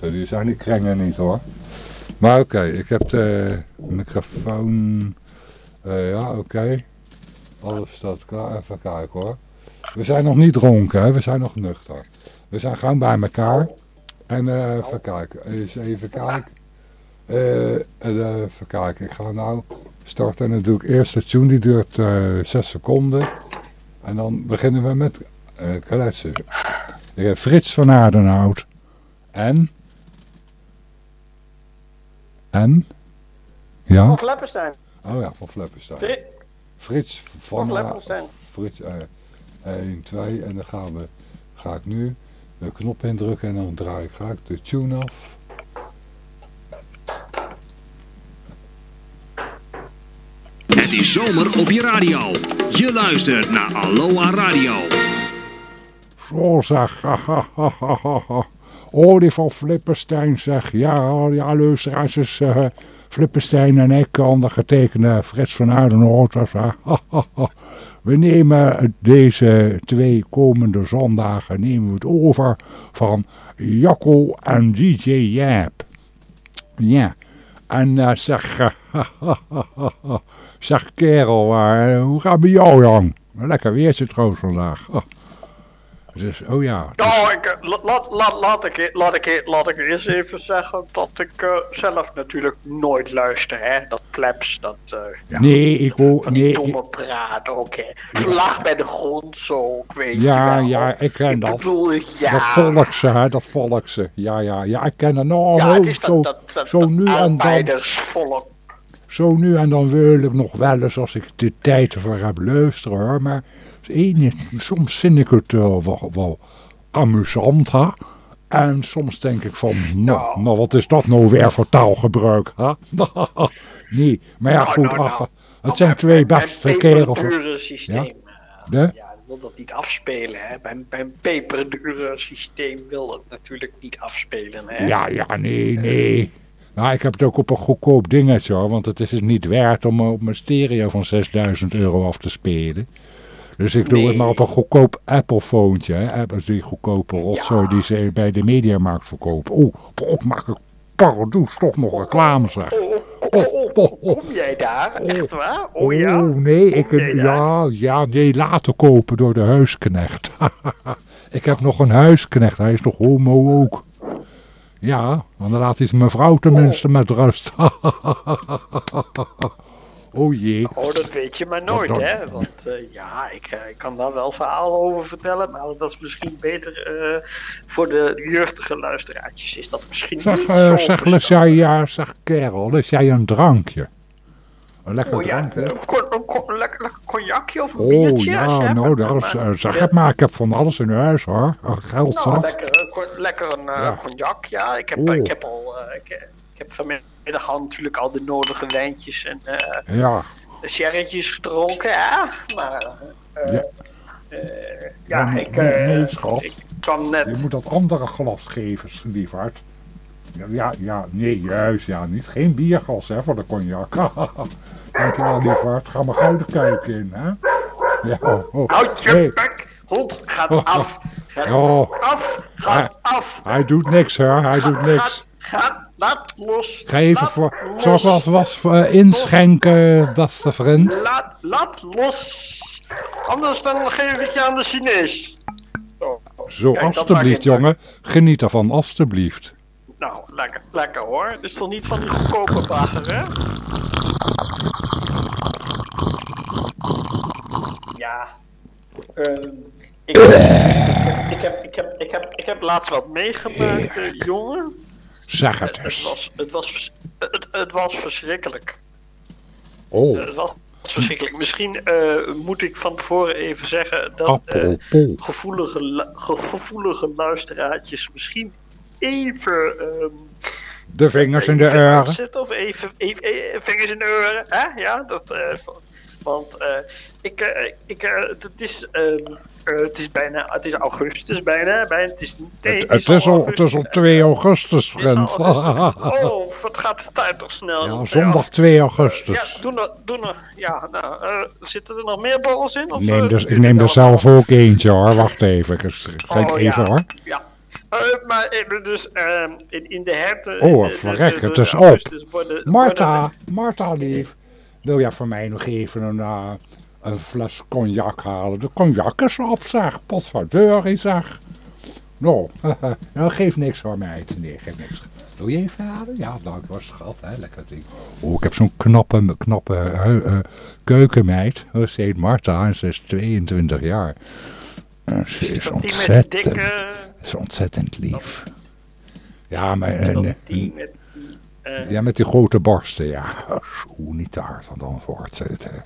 Die zijn die krengen niet hoor. Maar oké, ik heb de microfoon... Uh, ja, oké. Alles staat klaar. Even kijken hoor. We zijn nog niet dronken, hè? we zijn nog nuchter. We zijn gewoon bij elkaar. En uh, even kijken. Even kijken. Uh, even kijken. Ik ga nou starten. En dan doe ik eerst de tune. Die duurt 6 seconden. En dan beginnen we met kletsen. Ik heb Frits van Aardenhout. En? En? Ja? Van Fleppenstein. Oh ja, van Fleppenstein. Frits van, van Fleppenstein. Frits, 1, 2. En dan gaan we, ga ik nu de knop indrukken en dan draai ik, ga ik de tune af. Het is zomer op je radio. Je luistert naar Aloha Radio. Zo zeg. Oh, die van Flipperstein zeg. Ja, ja luisteraars is uh, Flipperstein en ik, ondergetekende Frits van Uidenhout. We nemen deze twee komende zondagen nemen we het over van Jacco en DJ Jaap. Ja, en uh, zeg, zeg kerel, uh, hoe gaat het bij jou Jan? Lekker weertje trouwens vandaag. Dus, oh ja. Nou, ik, laat, laat, laat, ik, laat, ik, laat ik eerst even zeggen dat ik uh, zelf natuurlijk nooit luister, hè. Dat plebs, dat... Uh, ja, nee, ik hoor... Nee, domme ik... praat ook, hè. Bij de grond zo, weet ja, je wel. Ja, ik ken ik dat. Bedoel, ja. Dat volkse, hè, dat volkse. Ja, ja, ja, ik ken nog. Ja, het is zo, dat, dat, zo dat nu en dan. Zo nu en dan wil ik nog wel eens, als ik de tijd ervoor heb, luisteren, hoor. Maar soms vind ik het uh, wel, wel amusant, hè. En soms denk ik van, nou, nou, wat is dat nou weer voor taalgebruik, hè? nee, maar ja, goed, ach, het zijn twee beste kerels. systeem. Ja? De? Ja, wil dat niet afspelen, hè. Bij, bij een peperdure systeem wil het natuurlijk niet afspelen, hè. Ja, ja, nee, nee. Nou, ik heb het ook op een goedkoop dingetje, hoor. Want het is het niet waard om op mijn stereo van 6000 euro af te spelen. Dus ik doe Nee. het maar op een goedkoop Apple-foontje. hè. Die goedkope rotzooi die ze bij de Mediamarkt verkopen. Oeh, ik maak ik pardoes toch nog reclame, zeg. Oh, oh, oh, oh, kom jij daar? Echt waar? Oh ja? Oeh, nee, ik, ja, ja, nee, laten kopen door de huisknecht. ik heb nog een huisknecht, hij is nog homo ook. Ja, want dan laat hij zijn mevrouw tenminste met rust. oh jee. Oh, dat weet je maar nooit, Dat- hè? Want eh, ja, ik, eh, ik kan daar wel verhalen over vertellen, maar dat is misschien beter eh, voor de jeugdige luisteraartjes. Is dat misschien Zeg, niet zo zeg, ja, zeg kerel, lust jij een drankje? Een lekker Oh ja, drankje? een, lekker, lekker cognacje of een Oh biertje. ja, nou, dat is, zeg het maar, ik heb van alles in huis hoor. Geld Nou, zat. lekker, lekker een Ja. cognac, ja. Ik heb, Oh. ik heb al, ik, ik heb vanmiddag al natuurlijk al de nodige wijntjes en eh Ja, sherrytjes gedronken, ja. Maar, eh, Ja. eh, ja, ik, nee, schat. ik kan net... je moet dat andere glas geven, lieverd. Ja, ja, nee, juist, ja, niet geen bierglas hè, voor de cognac. Dankjewel, lieverd. Ga maar gauw de keuken in, hè. Ja, oh, oh. Houd je bek, hond, gaat af. Gaat oh. af, gaat Ah. af. hij doet niks, hè, hij doet niks. Gaat, gaat, laat los. Ga even laat voor, los. zorg wel was uh, inschenken, beste vriend. Laat, laat los. Anders dan geef ik je aan de Chinees. Zo, Zo, Kijk, alstublieft, jongen. Geniet ervan, alstublieft. Nou, lekker, lekker hoor. Dit is toch niet van die goedkope bagger, hè? Ja. ehm, ik, ik, heb, ik, heb, ik, heb, ik, heb, ik heb laatst wat meegemaakt, eh, jongen. Zeg het Het was, het, was, het, het was verschrikkelijk. Oh, Het was verschrikkelijk. Misschien eh, moet ik van tevoren even zeggen dat eh, gevoelige, gevoelige luisteraartjes misschien even... ehm, De vingers in de oren. Of even, even, even vingers in de oren. Hè? Ja, dat... eh, want ik, ik, het is, ehm, eh, het is bijna, het is augustus bijna, bijna het is, nee, Het, het is al, het is al 2 augustus, Het is al vriend. augustus. Oh, wat gaat de tijd toch snel. Ja, zondag 2 Ja, augustus. doe nog, doe nog, ja, nou, eh, zitten er nog meer borrels in? Ik Of, neem, eh, dus, ik neem er zelf ook eentje hoor. Wacht even. Ik- Kijk Oh, even ja. hoor. Ja. Eh, maar eh, dus ehm, in, in de herten... Oh, de- verrek, de- het is op. Marta, Marta lief. Wil jij voor mij nog even een, eh, een fles cognac halen? De cognac is op, zeg. Potverdeur, zeg. Nou, nou, geef niks hoor, meid. Nee, geef niks. Wil je even halen? Ja, dank wel, schat. Hè? Lekker ding. Oh, ik heb zo'n knappe, knappe eh, eh, keukenmeid. Ze heet Marta en ze is 22 jaar. En ze is Dat die ontzettend, dikke... is ontzettend lief. Ja, maar... eh, dat die met die... eh, ja, met die grote borsten, ja. Zo, niet te hard, want dan wordt het. hè.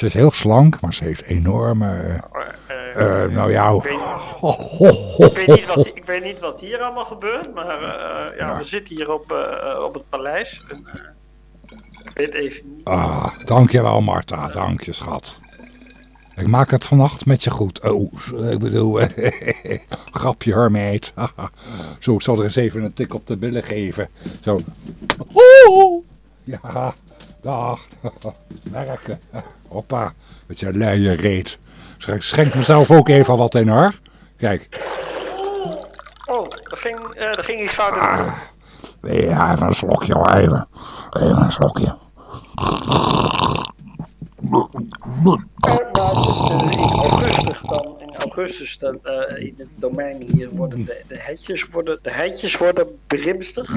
Ze is heel slank, maar ze heeft enorme... eh, eh, eh, nou ja... ik weet- Ik niet wat, ik weet niet wat hier allemaal gebeurt, maar ja, Ja. we zitten hier op, op het paleis. En, ik weet even niet. Ah, dankjewel Marta, dank je schat. Ik maak het vannacht met je goed. Oh, ik bedoel, grapje hoor meid. Zo, ik zal er eens even een tik op de billen geven. Zo. Ja, dag. Werken. Hoppa, met je luie reet. Ik schenk mezelf ook even wat in hoor. Kijk. Oh, er ging, eh, er ging iets fout. Ah. Ja, even een slokje hoor, even. Even een slokje. Eh, eh, dan, in augustus dan, eh, in het domein hier worden de, de hetjes worden, de hetjes worden brimstig.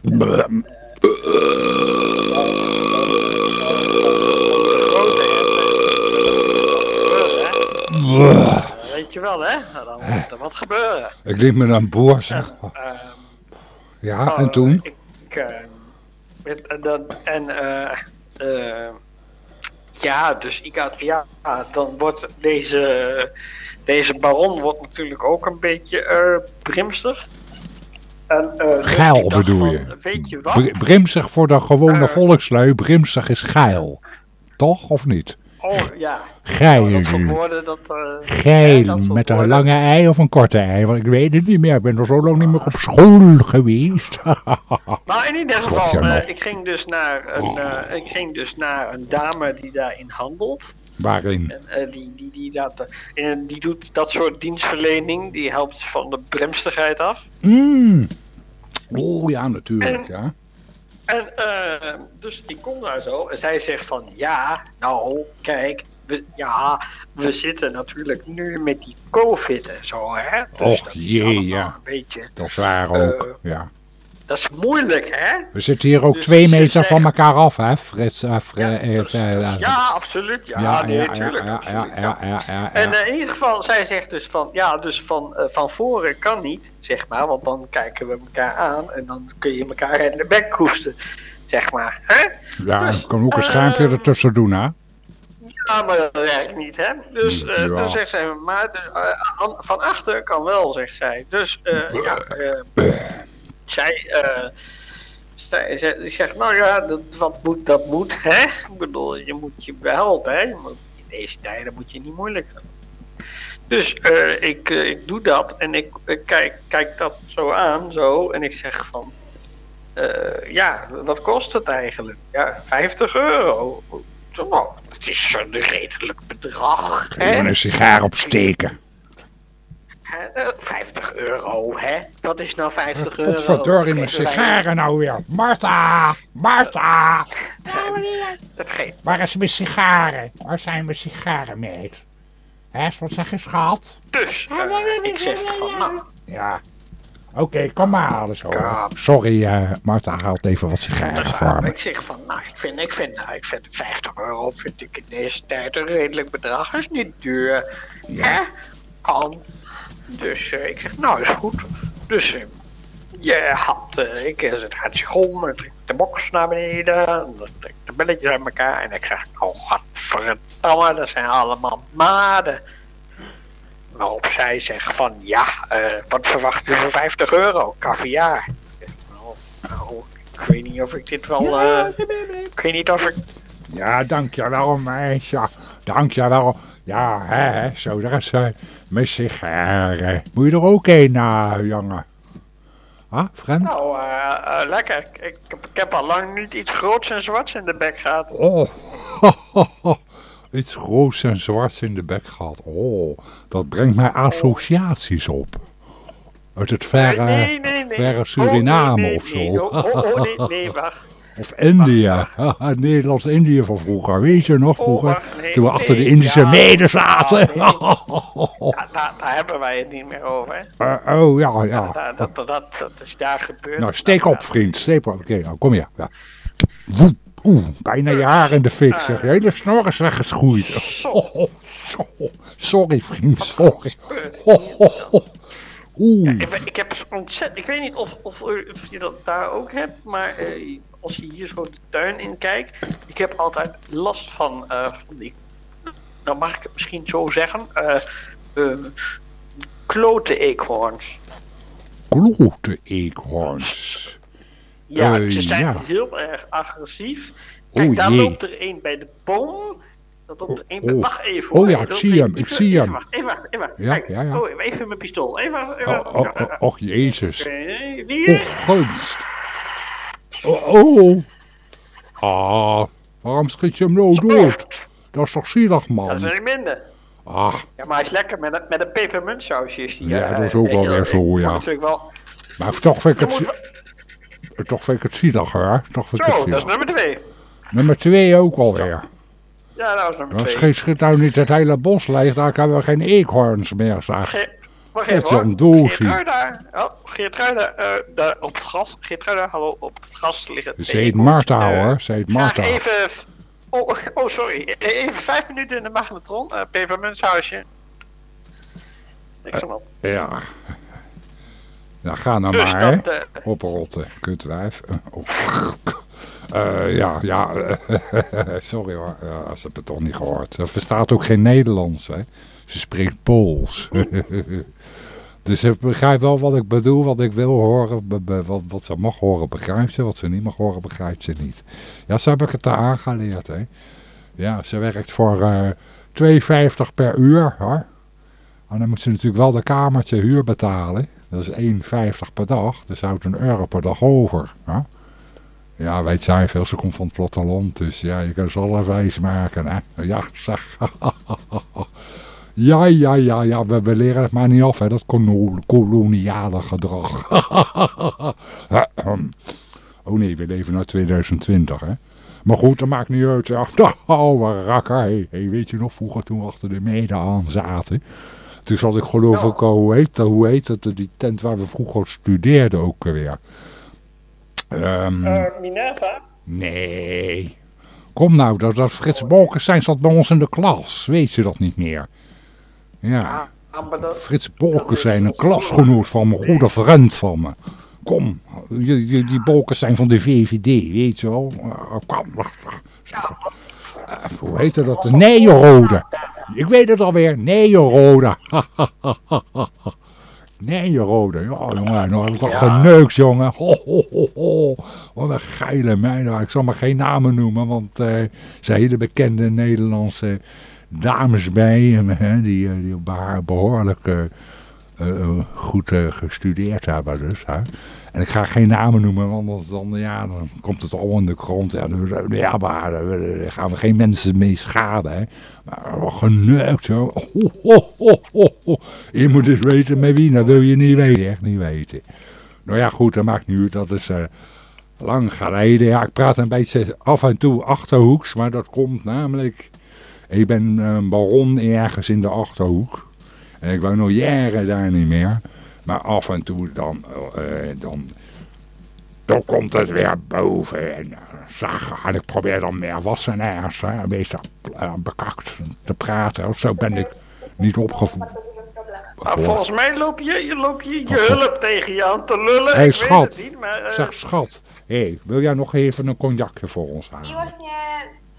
De grote Weet je wel, hè? Nou, Dan moet er wat gebeuren. Ik liep met een boer, zeg. Ehm, Ja, en Oh, toen? Ik, eh, met, en dan, en eh, eh, ja, dus ik had, ja, dan wordt deze, deze baron wordt natuurlijk ook een beetje eh brimstig. En, eh, dus Geil bedoel van, je? Weet je wat? Br- Brimsig voor de gewone Eh. volkslui, brimsig is geil. Toch, of niet? Oh ja. Geil. Nou, eh, ja, Geil, soort met een lange ei of een korte ei, want ik weet het niet meer. Ik ben er zo lang niet meer op school geweest. Maar in ieder geval, eh, nog. ik, ging dus naar een, eh, ik ging dus naar een dame die daarin handelt. Waarin? En, eh, die, die, die, dat, eh, die doet dat soort dienstverlening. Die helpt van de bremstigheid af. Mm. Oh ja, natuurlijk, ja. En eh, dus ik kom daar zo. En zij zegt van ja, nou kijk. We, ja, we zitten natuurlijk nu met die COVID en zo, hè. Dus Och, jee, ja. Een beetje, Dat is waar ook, ja. dat is moeilijk, hè. We zitten hier ook Dus twee meter van elkaar af, hè, Frits? eh, Ja, eh, dus- eh, dus- eh, ja, absoluut. Ja, ja, nee, ja, tuurlijk. ja, ja, En eh, in ieder geval, zij zegt dus van, ja, dus van, eh, van voren kan niet, zeg maar, want dan kijken we elkaar aan en dan kun je elkaar in de bek zeg maar. Hè? Ja, dus, kan ook een schuimpje ehm, ertussen doen, hè? Ja, maar dat werkt niet, hè? Dus eh Ja. toen zegt zij, maar dus, van achter kan wel, zegt zij. Dus, eh ja, zij, zij, zij, zegt, nou ja, dat, wat moet, dat moet, hè? Ik bedoel, je moet je behelpen, hè? Je moet- in deze tijden moet je niet moeilijk doen. Dus ik, ik doe dat en ik, kijk, kijk dat zo aan, zo, en ik zeg van, ja, wat kost het eigenlijk? Ja, 50 euro. Het is een redelijk bedrag. Hè? Even een sigaar opsteken. Hè, eh, 50 euro, hè? Wat is nou 50 euro? Potverdorie, mijn sigaren nou weer. Marta! Marta! Dat geeft. Waar is mijn sigaren? Waar zijn mijn sigaren, meid? Hè, wat zeg je, schat? Dus, eh, ik zeg van, nou, Ja. Oké, kom maar halen zo. Ja. Sorry, eh Marta haalt even wat sigaren voor me. ik zeg van, nou, ik vind, ik vind, nou, ik vind 50 euro vind ik in deze tijd een redelijk bedrag. is niet duur. Hè? Kan. Dus eh, ik zeg, nou, is goed. Dus eh, je had, ik zet zich om, ik trek de box naar beneden, en dan trek de belletjes uit elkaar en ik zeg, oh godverdamme, dat zijn allemaal maden. Waarop zij zegt van, ja, eh, wat verwacht je voor 50 euro? Caviar. Ik zeg, nou, nou, ik weet niet of ik dit wel, eh, ik weet niet of ik Ja, dankjewel, meisje. Dankjewel. Ja, hè, hè, zo, daar is uh, mijn sigaren. Moet je er ook een, na, jongen? Ah, vriend? Nou, eh, eh, lekker. Ik, ik, heb- ik heb al lang niet iets groots en zwarts in de bek gehad. Oh, iets groots en zwarts in de bek gehad. Oh, dat brengt mij associaties op. Uit het verre, nee, nee, nee. verre Oh, Suriname of zo. Oh, oh, nee, nee, wacht. Of India. Nederlands-Indië van vroeger. Weet je nog vroeger? Oh, nee, toen we achter de Indische ja. meden zaten. Ja, Ja, daar, daar hebben wij het niet meer over. Eh, oh ja, ja. Dat, dat, dat is daar gebeurd. Nou, steek op, vriend. Steek op. Oké, nou, kom hier. Ja. Woep. Oeh, bijna je haar in de fik, zeg. Je hele snor is weggeschoeid. Oh, oh. Sorry, vriend, sorry. Oh. Oeh. Ik, ik heb ontzettend. Ik weet niet of, of, je dat daar ook hebt, maar eh, als je hier zo de tuin in kijkt, ik heb altijd last van, eh, van die. Dan mag ik het misschien zo zeggen. eh eh, klote eekhoorns. Klote eekhoorns. Ja, ze zijn ja. heel erg agressief. Kijk, Oeh, daar jee. loopt er een bij de boom. Dat loopt er een bij... oh. Wacht even Oh ja, ik zie een- hem, ik even- zie even hem. wachten, Even wachten, even. Ja, Kijk, ja, ja. Oh, even mijn pistool. Even, even, Oh, oh, oh, och, jezus. Wie? Oh, gunst. Oh, oh. Ah, waarom schiet je hem nou dood? Dat is toch zielig, Dat man? is er minder. Ach, Ja, maar hij is lekker met een, met een pepermuntsausje. Is die, Ja, dat is ook wel weer zo, ja. Natuurlijk wel. maar toch vind ik het, toch vind ik het zielig, hè? Toch vind ik het Zo, dat is nummer twee. Nummer twee ook alweer. Ja, dat is nummer twee. schiet, schiet nou niet het hele bos leeg, daar hebben we geen eekhoorns meer, zeg. Ge- even is hoor. Geertruida, oh, Geertruida, eh, daar op het gas. Geertruida, hallo, op het gas liggen. Ze heet. Marta, Eh, hoor. Ze heet Marta. even... Oh, oh, sorry. Even vijf minuten in de magnetron. eh pepermuntshuisje. Niks aan de hand. Ja. Nou, ga nou Dus maar, dat... eh, Oprotten, kutwijf. Eh, Oh. Eh, ja, ja. sorry hoor, ja, ze hebben het toch niet gehoord. Ze verstaat ook geen Nederlands, hè. Ze spreekt Pools. dus ze begrijpt wel wat ik bedoel, wat ik wil horen. Wat, wat ze mag horen, begrijpt ze. Wat ze niet mag horen, begrijpt ze niet. Ja, zo heb ik het haar aangeleerd, hè. Ja, ze werkt voor eh 2,50 per uur, hoor. En dan moet ze natuurlijk wel de kamertje huur betalen. Dat is 1,50 per dag. Dus houdt een euro per dag over. Hè? Ja, weet zij veel. Ze komt van het platteland. Dus ja, je kan ze alle wijs maken. Hè? Ja, zeg. Ja, ja, ja, ja. We, we leren het maar niet af. Hè? Dat kolo- koloniale gedrag. oh nee, we leven naar 2020. Hè? Maar goed, dat maakt niet uit. Ja, oude rakker. Hey, weet je nog, vroeger toen we achter de mede aan zaten. Toen zat ik geloof ik al, hoe heet dat, hoe heet dat, die tent waar we vroeger studeerden ook weer. Eh, Minerva? nee. Kom nou, dat, dat Frits Bolkestein zat bij ons in de klas. Weet je dat niet meer? Ja, Ah, dat... Frits Bolkestein, een klasgenoot van me, goede vriend van me. Kom, die, die, die Bolkestein van de VVD, weet je wel. Kom, eh, hoe heette dat? Neerode. Ik weet het alweer, Neerode. Neerode, ja jongen, nou heb ik toch geneukt jongen. Ho, ho, ho, ho. Wat een geile meid. Ik zal maar geen namen noemen, want eh zijn hele bekende Nederlandse dames bij hem, hè, die, eh, die behoorlijk eh, goed gestudeerd hebben. Dus, hè. En ik ga geen namen noemen, anders dan, ja, dan komt het allemaal in de krant. Ja, ja maar dan dan gaan we geen mensen mee schaden. Hè. Maar wat geneukt zo. Je moet eens weten met wie, dat wil je niet weten. Echt niet weten. Nou ja, goed, dat maakt uit. Dat is eh, lang geleden. Ja, ik praat een beetje af en toe achterhoeks, maar dat komt namelijk... Ik ben een baron ergens in de Achterhoek. En ik woon al jaren daar niet meer. Maar af en toe dan, eh, dan, dan komt het weer boven. En, eh, zag, en ik probeer dan meer wassenaars, hè, een beetje eh, bekakt te praten. Zo ben ik niet opgevoed. Maar volgens mij loop je je, loop je, je hulp tegen je aan te lullen. Hé, ik schat. niet, maar... eh, Zeg schat, hey, wil jij nog even een cognacje voor ons halen?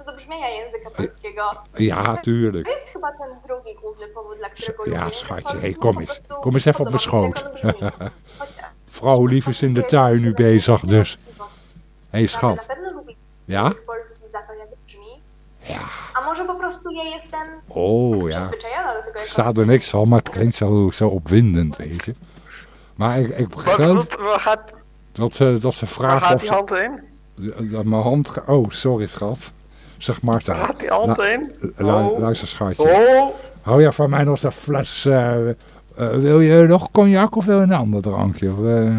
Do brzmienia języka polskiego, Ja, tuurlijk. to jest chyba ten drugi główny powód, dla którego Ja, lubię schatje, hey, kom eens. Kom eens even op mijn schoot. Vrouw Lief is in de tuin nu bezig, dus. Hé, hey, schat. Ja? Ja. A może po prostu ja jestem Oh, ja. do tego, Er staat er niks van, maar het klinkt zo, zo opwindend, weet je. Maar ik, ik begrijp wat, waar gaat, dat ze, dat ze waar vragen gaat of die ze... hand heen? Dat mijn hand... Oh, sorry schat. Zeg Marta. gaat die hand lu- heen? lu- Oh. Luister schatje. Oh, Hou jij van mij nog een fles eh, Eh, wil je nog cognac of wil je een ander drankje? Of, eh,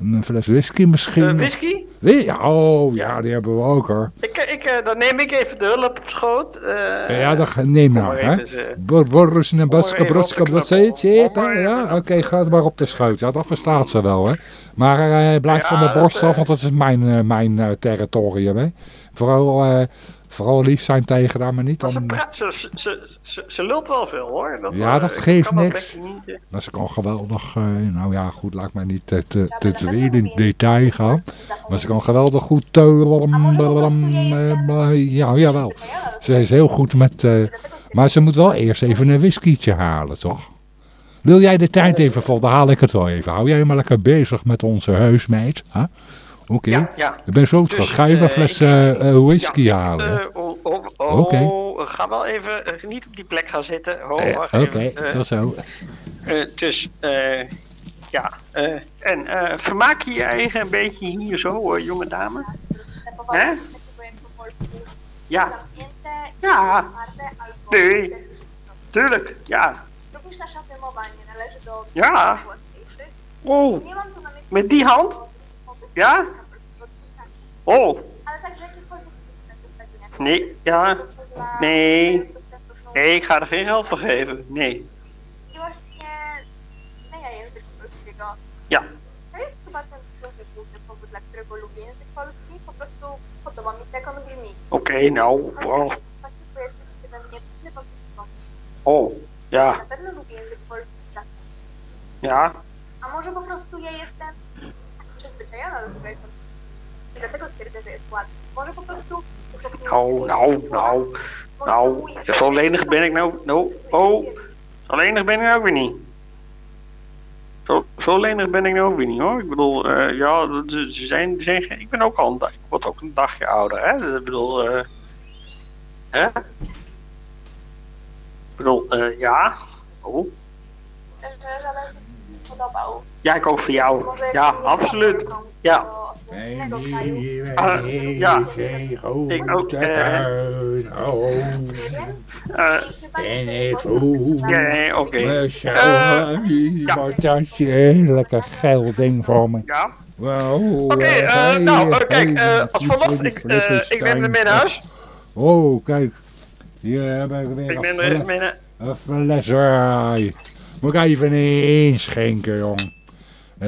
een fles whisky misschien? Eh, whisky? Ja, oh, ja, die hebben we ook hoor. Ik, ik, eh, dan neem ik even de hulp op schoot. eh, ja, dat neem nou, hè. eh, Boris en Kom maar hè? Ja, oké, ga het maar op de schoot. Ja, dat verstaat ze wel, hè. Maar eh blijf Ja, van de dat, borst af, eh, want dat is mijn, eh, mijn eh, territorium, hè. Vooral, eh, vooral lief zijn tegen haar, maar niet maar ze, praat- ze, ze, ze, ze, ze lult wel veel hoor. Dat, Ja, eh, dat ik geeft kan dat niks. ik niet, eh. Dat is ook al geweldig, eh, nou ja, goed, laat mij niet te, te, te veel in detail gaan. Maar ze kan geweldig goed teulen. Ja, jawel. Ze is heel goed met... eh, maar ze moet wel eerst even een whiskietje halen, toch? Wil jij de tijd even vol? Dan haal ik het wel even. Hou jij maar lekker bezig met onze huismeid. hè? Oké. Ja, ja. Ik ben zo Dus, terug. Ga even een fles whisky Ja, halen. oh, oh, oh, Oké. Ga wel even eh, niet op die plek gaan zitten. Ho, Eh, Oké. Eh, tot zo. eh, dus, eh, ja. en vermaak je je eigen een beetje hier zo, jonge dame? Hè? Ja, Ja. Nee. tuurlijk. Ja. Ja. Oh, met die hand? Ja? Oh, nee, ja. Nee. Ik ga er geen geld voor geven. Nee. Ja. Oké, nou. tyle wątpliwości. Oh, ja, polski, tak. ja. a może po prostu ja jestem tego języka. I dlatego twierdzę, że jest łatwy. Może po prostu nim Nou, nou, nou. Nou, zo lenig ben ik nou. Nou, oh. Zo lenig ben ik nou ook weer niet. Zo, zo lenig ben ik nou ook weer niet hoor. Ik bedoel, eh, ja, ze zijn, zijn, geen- ik ben ook al een dag, ik word ook een dagje ouder, hè. Dus Ik bedoel, eh, hè? Ik bedoel, eh, ja. Oh. Że żaden mi się podobał. Ja, ik ook voor jou. Ja, absoluut. Ja. innego kraju. Eh, ja. Ik ook, eh, En ik voel ja, nee, oké. me zo Eh, ja. wat als je lekker geil ding voor me. Ja. Wow, Oké, eh, nou, kijk, eh, als verlof, ik, eh, ik neem hem mee naar huis. Oh, kijk. Hier heb ik weer Ik een neem er even fles, een fles wijn. Moet ik even inschenken, jong.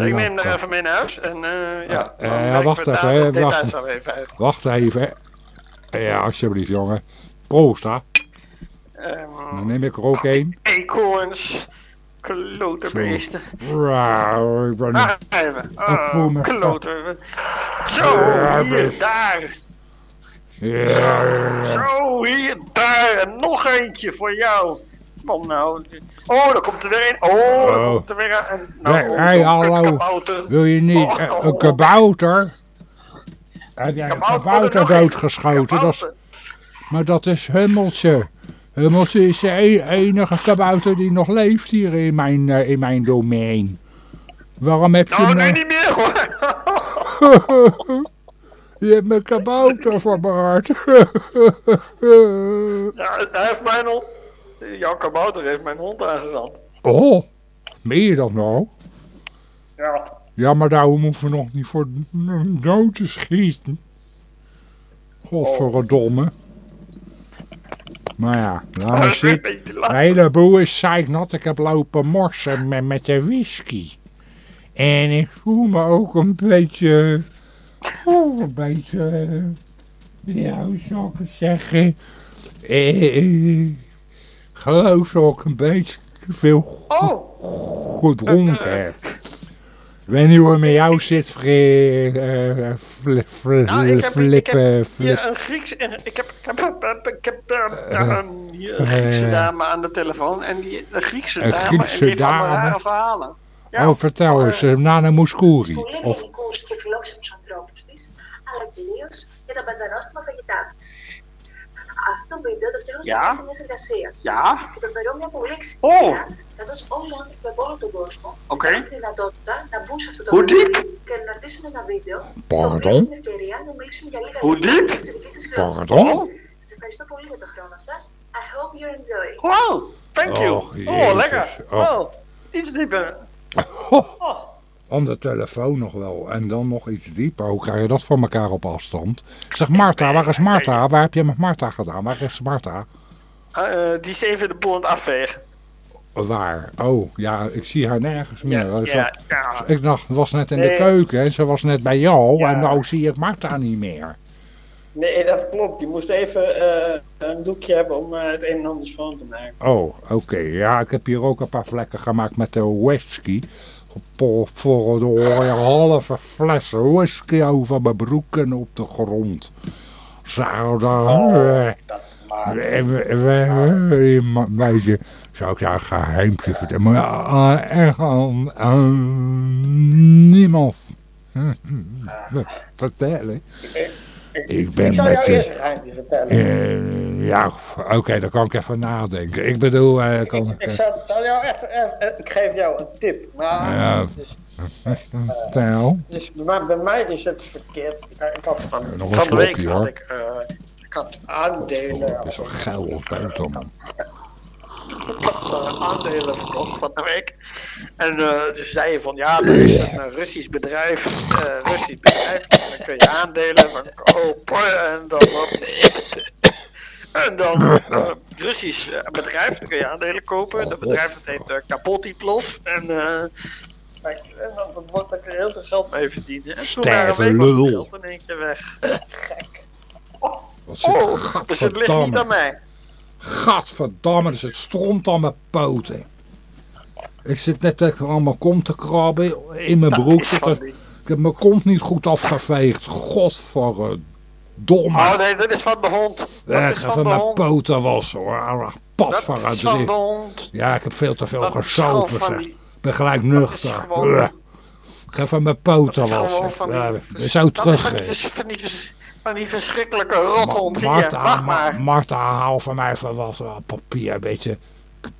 Ik neem er even mee naar huis en eh ja, Ja, eh, wacht even, wacht. even uit. Wacht even. Ja, alsjeblieft, jongen. Proost, hè. Ehm, Dan neem ik er ook één. eekhoorns, klote beesten. Wauw, ik ben... Ah, even. Oh, klote. Zo, hier, daar. Ja, Zo, hier, daar. En nog eentje voor jou. Nou. Oh, daar komt er weer een. Oh, daar Oh. komt er weer een. Nou, hey, zo'n hallo. Wil je niet Oh, eh, oh, een kabouter? Heb jij een Kabouter, nog doodgeschoten? Dat is, maar dat is Hummeltje. Hummeltje is de e- enige kabouter die nog leeft hier in mijn, eh, in mijn domein. Waarom heb je Nou, nou... niet meer hoor. Je hebt mijn kabouter verbaard. Ja, hij heeft mijn hond. Jouw kabouter heeft mijn hond aangezand. oh, meen je dat nou? Ja. Ja, maar daarom hoeven we nog niet voor dood te schieten. Godverdomme. Maar ja, laat maar een zitten. beetje De laat. hele boel is zeiknat. Ik heb lopen morsen met, met de whisky. En ik voel me ook een beetje... Oh, een beetje... eh, Ja, hoe zou ik het zeggen? Eh, eh, geloof dat ik een beetje te veel gedronken oh. heb. Ik weet niet hoe het met jou zit, eh, eh, flippen. Nou, ik heb, een Ik heb, een Griekse eh, dame aan de telefoon. En die een Griekse een dame. Griekse en die dame. Van rare verhalen. Ja. Oh, vertel eens. Uh, Nana Mouskouri. Of... Αυτό το βίντεο το φτιάχνω Ja. σε πλαίσιο μιας εργασίας. Ja, Και το θεωρώ μια πολύ έξυπνη Oh. ιδέα, καθώς όλοι οι άνθρωποι από όλο τον κόσμο Oké. έχουν τη δυνατότητα να μπουν σε αυτό το Hoe βίντεο diep? και να αρτήσουν ένα βίντεο στο Pardon? οποίο έχουν την ευκαιρία να μιλήσουν για λίγα Hoe λεπτά diep? στη δική τους γλώσσα. pardon? Σας ευχαριστώ πολύ για τον χρόνο σας. I hope you enjoy. wow, thank you. Och, oh, jezus. lekker. Och. Oh. Iets dieper. Oh, aan de telefoon nog wel. En dan nog iets dieper. Hoe krijg je dat voor elkaar op afstand? Ik zeg, Marta, waar is Marta? Waar heb je met Marta gedaan? Waar is Marta? Eh, die is even de boel aan het afvegen. Waar? Oh, ja, ik zie haar nergens meer. Ja, Ze- ja, ja. Ik dacht, was net in de keuken en ze was net bij jou. En nou zie ik Marta niet meer. Nee, dat klopt. Die moest even eh, een doekje hebben om eh, het een en ander schoon te maken. Oh, oké. Ja, ik heb hier ook een paar vlekken gemaakt met de whisky. Voor voor de halve fles whisky over mijn broeken op de grond. Zou dan... eh, eh, eh, eh, ma- Meisje, zou ik daar een geheimpje vertellen? Maar eh, echt aan, aan niemand vertellen. Ik ben Ik zal met jou je... eerst een geheimje vertellen. Eh, ja, oké, dan kan ik even nadenken. Ik bedoel, eh, kan ik... Ik eh, zal, zal jou even, even- eh, ik geef jou een tip. Maar, Ja. dus, dus bij, mij- bij mij is het verkeerd. Ik, had van, Nog een van de week had ik, eh, ik had aandelen. Dat is wel geil als aandelen verkocht van de week. En eh dus zei je van ja, er is een Russisch bedrijf, eh Russisch bedrijf, en dan kun je aandelen van kopen en dan en dan eh, Russisch bedrijf, dan kun je aandelen kopen. Dat bedrijf dat heet uh, Kapotiplov en eh kijk, en dan, dan, wordt- je heel veel geld mee verdienen. En toen lul. geld in één keer weg. Wat zit Oh, dus het ligt niet aan mij. Gadverdamme, er zit stront aan mijn poten. Ik zit net tegen allemaal kont te krabben in mijn broek. Zit er, ik heb mijn kont niet goed afgeveegd. Godverdomme. Oh nee, dat is van de hond. Dat Ik ga van mijn hond. poten wassen hoor. Pat Dat van het de hond. Ja, ik heb veel te veel Dat gesopen zeg. Ik ben gelijk nuchter. Ga van mijn poten die- Ja, we zo Dat is terug. van die, eh. van die, van die verschrikkelijke rothond hier. Marta, Wacht Ma- maar. Marta, haal van mij van wat papier, een beetje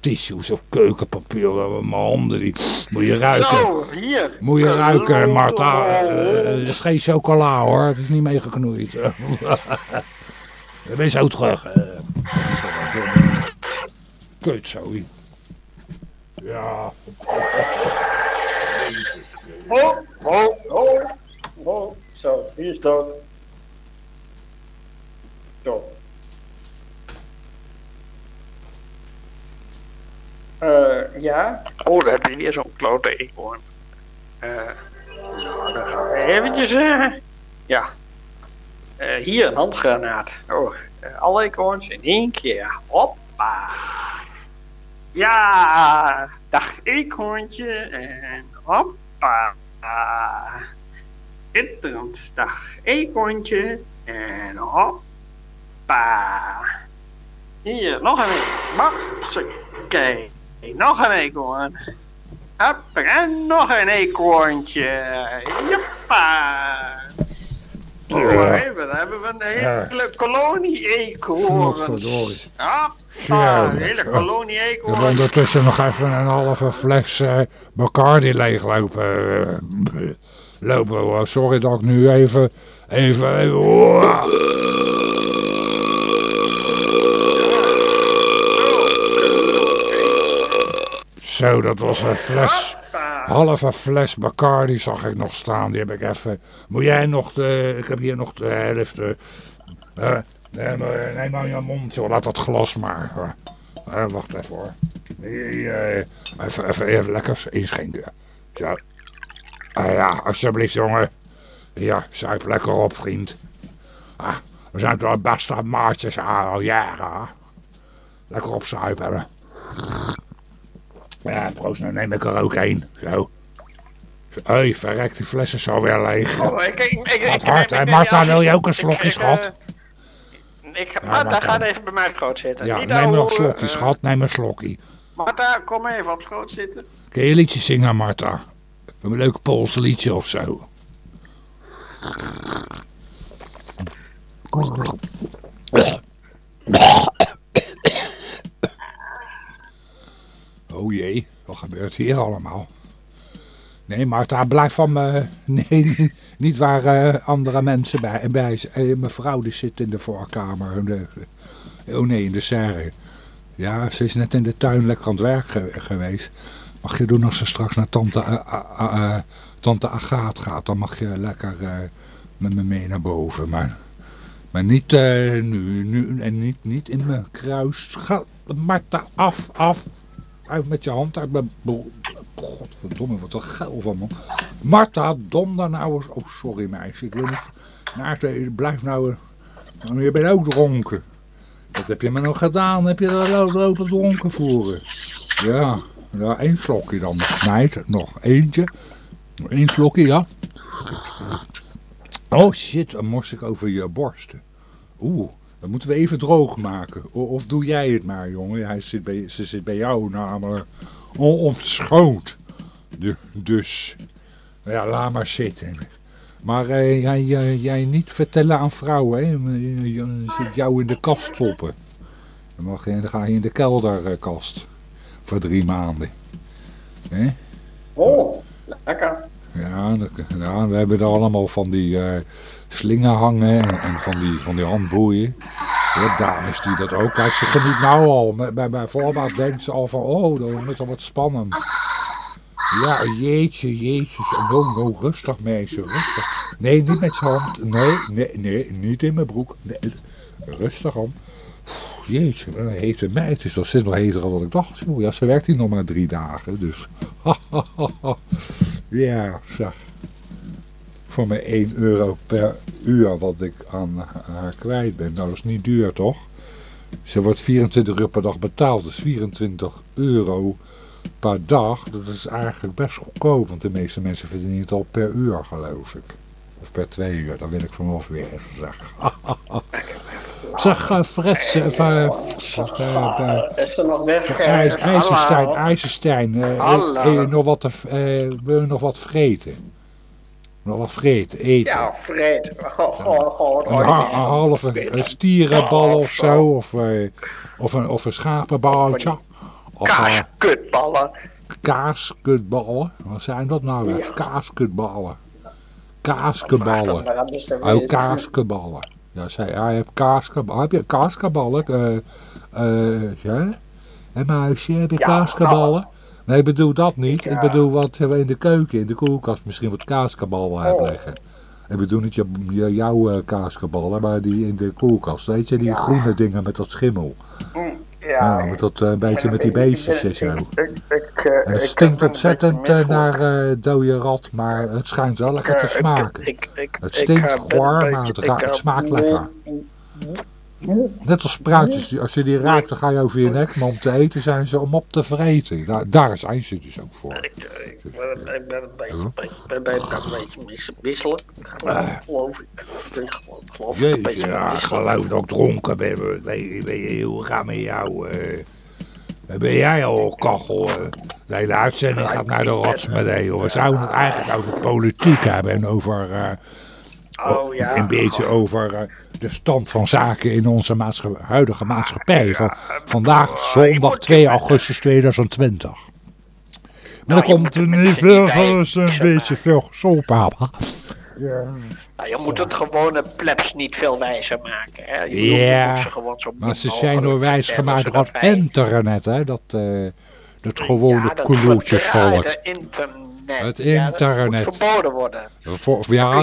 tissues of keukenpapier. Mijn handen, die moet je ruiken. Zo, hier. Moet je Eh, ruiken, Marta. oh, Eh. Het is geen chocola hoor, het is niet meegeknoeid. Ben zo terug. eh. Kut, zo. Ja. Oh, oh, oh, oh. Zo, hier is dood. Zo. Eh, ja. Oh, daar heb je weer zo'n klote eekhoorn. Eh, zo, dan gaan we eventjes, eh, ja. Eh, hier, een handgranaat. Oh, eh, alle eekhoorns in één keer. Hoppa. Ja, dag eekhoorntje. En hoppa. Schitterend. Dag eekhoorntje. En hoppa. Hier, nog een eekhoorn. Kijk, nog een eekhoorn. Hop, en nog een eekhoorntje. Joppa. Oh, Ja. even, dan hebben we een hele kolonie eekhoorns. Godverdorie. Ja, een hele kolonie Ik heb eekhoorns. ondertussen nog even een halve fles eh Bacardi leeglopen. eh, lopen. hoor. Sorry dat ik nu even... Even... even Zo, dat was een fles... Halve fles Bacardi zag ik nog staan. Die heb ik even... Moet jij nog de... Ik heb hier nog de helft... eh, neem, maar- je mond. Laat dat glas maar. Wacht even hoor. Even, even, even lekkers inschenken. Ah ja, alsjeblieft jongen. Ja, zuip lekker op vriend. Ah, we zijn toch beste maatjes al al jaren. hè? Lekker opzuipen. hè. Ja, proost, nou neem ik er ook één. Zo. Hé, hey, verrek, die fles is alweer leeg. Oh, ik, ik, ik, ik, Wat hard, ik- hè? ik- Marta, wil je ook een slokje, ik, schat? eh, Ik, Ja, Marta, ga even bij mij op schoot zitten. Ja, Niet neem nog een slokje, eh, schat. Neem een slokje. Marta, kom even op schoot zitten. Kun je een liedje zingen, Marta? Een leuk Pools liedje of zo. Oh jee, wat gebeurt hier allemaal? Nee, Marta, blijf van me. Nee, niet, waar eh, andere mensen bij, bij zijn. Eh, mijn vrouw die zit in de voorkamer. Oh nee, in de serre. Ja, ze is net in de tuin lekker aan het werk ge- geweest. Mag je doen als ze straks naar tante, uh, tante Agaat gaat. Dan mag je lekker met me mee naar boven. Maar, maar niet nu, nu. En niet, niet in mijn kruis. Ga, Marta, af, af. Uit met je hand uit mijn... Godverdomme, wat een geil van me. Marta, donder nou eens... Oh, sorry meisje. Ik wil niet... Nou, blijf nou... Je bent ook dronken. Wat heb je me nog gedaan? Heb je er lopen dronken voeren? Ja, ja, één slokje dan. Meid, nog eentje. Één slokje, ja. Oh shit, dan moest ik over je borsten. Oeh, dat moeten we even droog maken. Of doe jij het maar, jongen. Hij zit bij, ze zit bij jou namelijk om schoot. De, dus, ja, laat maar zitten. Maar uh, jij, jij, jij, niet vertellen aan vrouwen, hè. Je zit jou in de kast stoppen. Dan, mag je, dan ga je in de kelderkast. Voor drie maanden. Hè? Oh, lekker. Ja, ja, we hebben er allemaal van die uh, slingen hangen en, van, die, van die handboeien. Ja, dames die dat ook. Kijk, ze geniet nou al. Bij mijn voorbaat denkt ze al van, oh, dat is al wat spannend. Ja, jeetje, jeetje. Oh, oh, rustig meisje, rustig. Nee, niet met zijn hand. Nee, nee, nee, niet in mijn broek. Rustig aan. Jeetje, een hete meid. Dus dat zit nog heter dan ik dacht. Ja, ze werkt hier nog maar drie dagen. Dus. ja, zeg. Voor mij 1 euro per uur wat ik aan haar kwijt ben. Nou, dat is niet duur, toch? Ze wordt 24 uur per dag betaald. Dus 24 euro per dag. Dat is eigenlijk best goedkoop. Want de meeste mensen verdienen het al per uur, geloof ik. Of per twee uur. Dan wil ik vanaf weer zeg. Zeg, uh, Fred, uh, uh, is er nog weg? IJzerstein, IJzerstein, nog wat te, wil je nog wat vreten? Nog wat vreten, eten? Ja, vreten. Gewoon, gewoon. Een, ha een halve een stierenbal of zo, of, of, een, of een schapenballetje. Kaaskutballen. Kaaskutballen? Wat zijn dat nou weer? Ja. Kaaskutballen. Kaasketballen. Oh, kaasketballen. Ja, zei hij, heb, kaasketballen. heb je kaasketballen? Uh, uh, ja? Hé muisje, heb je ja, kaasketballen? Nee, ik bedoel dat niet. Ik, ik bedoel wat we in de keuken, in de koelkast misschien wat kaasketballen hebben oh. liggen. Ik bedoel niet je, jouw uh, kaasketballen, maar die in de koelkast. Weet je, die ja. groene dingen met dat schimmel. Mm. Ja, met dat uh, een beetje met die beestjes en zo. En het stinkt ontzettend naar uh, dode rat, maar het schijnt wel lekker te smaken. Het stinkt goor, maar het, het smaakt lekker. Net als spruitjes, als je die raakt dan ga je over je nek, maar om te eten zijn ze om op te vreten. Daar, daar is IJzer dus ook voor. Ik, ik, ben, ik ben een beetje, ben, ben een beetje misselijk, geloof ik. Geloof Jezus, ja, ik geloof dat ik dronken ben. Weet, weet je, hoe gaan met jou? Uh, ben jij al kachel? Uh, de hele uitzending gaat naar de rotsmedee. We zouden het eigenlijk over politiek hebben en over... Uh, oh, ja. Een beetje over de stand van zaken in onze maatschappij, huidige maatschappij. Van vandaag, zondag 2 augustus 2020. Maar dan komt er niet veel van een beetje veel gesolpapa. Ja. Nou, je moet het gewone plebs niet veel wijzer maken. Hè? Je ja, ze gewoon zo maar ze zijn door wijs gemaakt door het internet, hè? Dat, uh, dat gewone ja, klootjesvolk. internet het internet. Ja, moet verboden worden. Voor, ja,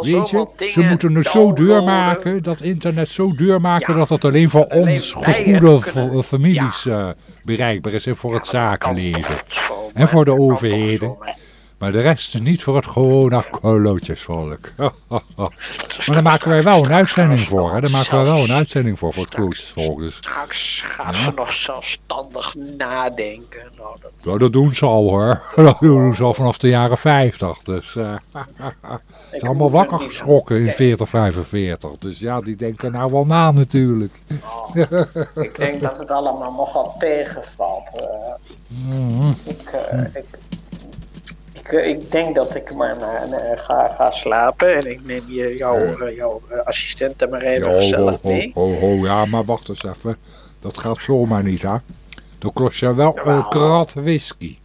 weet je, ze moeten het zo duur maken, dat internet zo duur maken, ja, dat het alleen voor alleen ons goede kunnen, families ja. uh, bereikbaar is en voor het zakenleven. En voor de overheden. Maar de rest niet voor het gewone klootjesvolk. maar daar maken wij wel een uitzending voor. Hè? Daar maken wij wel een uitzending voor, voor het klootjesvolk. Dus. Straks gaan ze nog zelfstandig nadenken. Nou, dat... Ja, dat doen ze al hoor. Dat doen ze al vanaf de jaren 50. Dus uh, ze zijn allemaal wakker geschrokken in 40, 45. Dus ja, die denken nou wel na natuurlijk. Oh, ik denk dat het allemaal nogal tegenvalt. Uh, mm -hmm. ik, uh, ik ik, eh, ik denk dat ik maar naar, ga, ga slapen en ik neem je, jouw, uh, jouw assistent maar even jo, gezellig mee. Ho, ho, ja, maar wacht eens even. Dat gaat zomaar niet, hè. Dan kost je wel een krat whisky.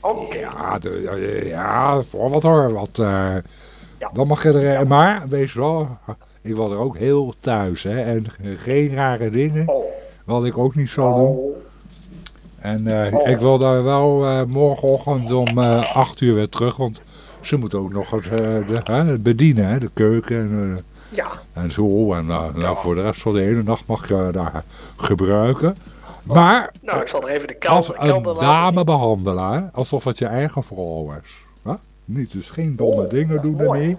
Oké. Ja, de, ja, voor wat hoor. Wat, uh, ja. Dan mag je er... Maar, wees wel, ik wil er ook heel thuis, hè. En geen rare dingen. Oh. Wat ik ook niet zal doen. En eh, Oh. ik wil daar wel eh, morgenochtend om eh 8 uur weer terug, want ze moeten ook nog het, eh, de, bedienen, hè, de keuken en, eh, Ja, en zo. En eh, nou, voor de rest van de hele nacht mag je daar gebruiken. Maar nou, ik zal er even de als kelder, kelder een laten dame behandelen, hè, alsof het je eigen vrouw. Hè? Niet, dus geen domme dingen doen ermee.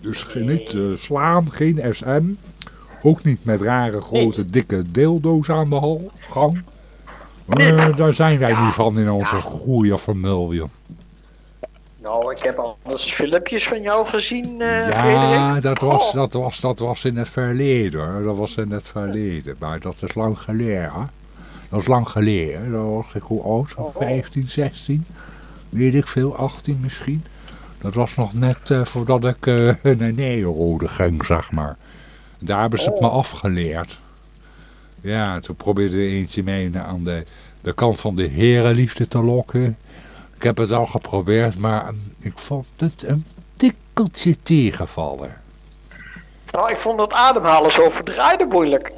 Dus geen- niet eh, slaan, geen SM. Ook niet met rare grote dikke dildo's aan de hal, gang. Eh, daar zijn wij niet van in onze goede familie. Nou, ik heb al eens filmpjes van jou gezien, eh ja, dat was, Oh, dat, was, dat was in het verleden hoor. Dat was in het verleden. Maar dat is lang geleden. hè. Dat is lang geleden. Dat was ik hoe oud? Zo'n 15, 16. Weet ik veel, 18 misschien. Dat was nog net eh, voordat ik eh naar Nederode ging, zeg maar. Daar hebben ze het me afgeleerd. Ja, toen probeerde er eentje mee aan de, de kant van de herenliefde te lokken. Ik heb het al geprobeerd, maar ik vond het een tikkeltje tegenvallen. nou, ik vond dat ademhalen zo verdraaide moeilijk.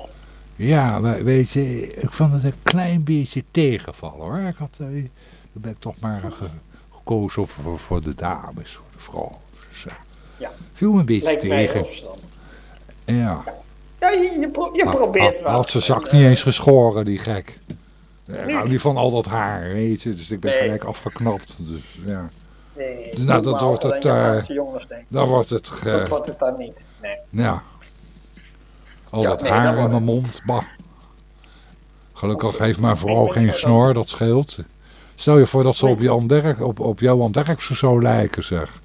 Ja, maar weet je, ik vond het een klein beetje tegenvallen hoor. Ik had, eh, dan ben ik toch maar ge- gekozen voor, voor de dames, voor de vrouw. Dus, eh, Ja. Viel me een beetje Lijkt tegen. Ja. Ja, je, je, pro- je Had- probeert wel. had zijn zak En, niet eens geschoren, die gek. Ik hou niet van al dat haar, weet je. Dus ik ben Nee. gelijk afgeknapt. Dus ja, Nee, Dus nou, dat normaal wordt het, denken. dan wordt het... Dat wordt het dan niet. Nee. Ja. Al Ja, dat nee, haar dat in mijn mond. Bah. Gelukkig heeft mijn vrouw geen snor, dat scheelt. Stel je voor dat ze op, Jan Derk, op, op Johan Derksen zo lijken, zeg.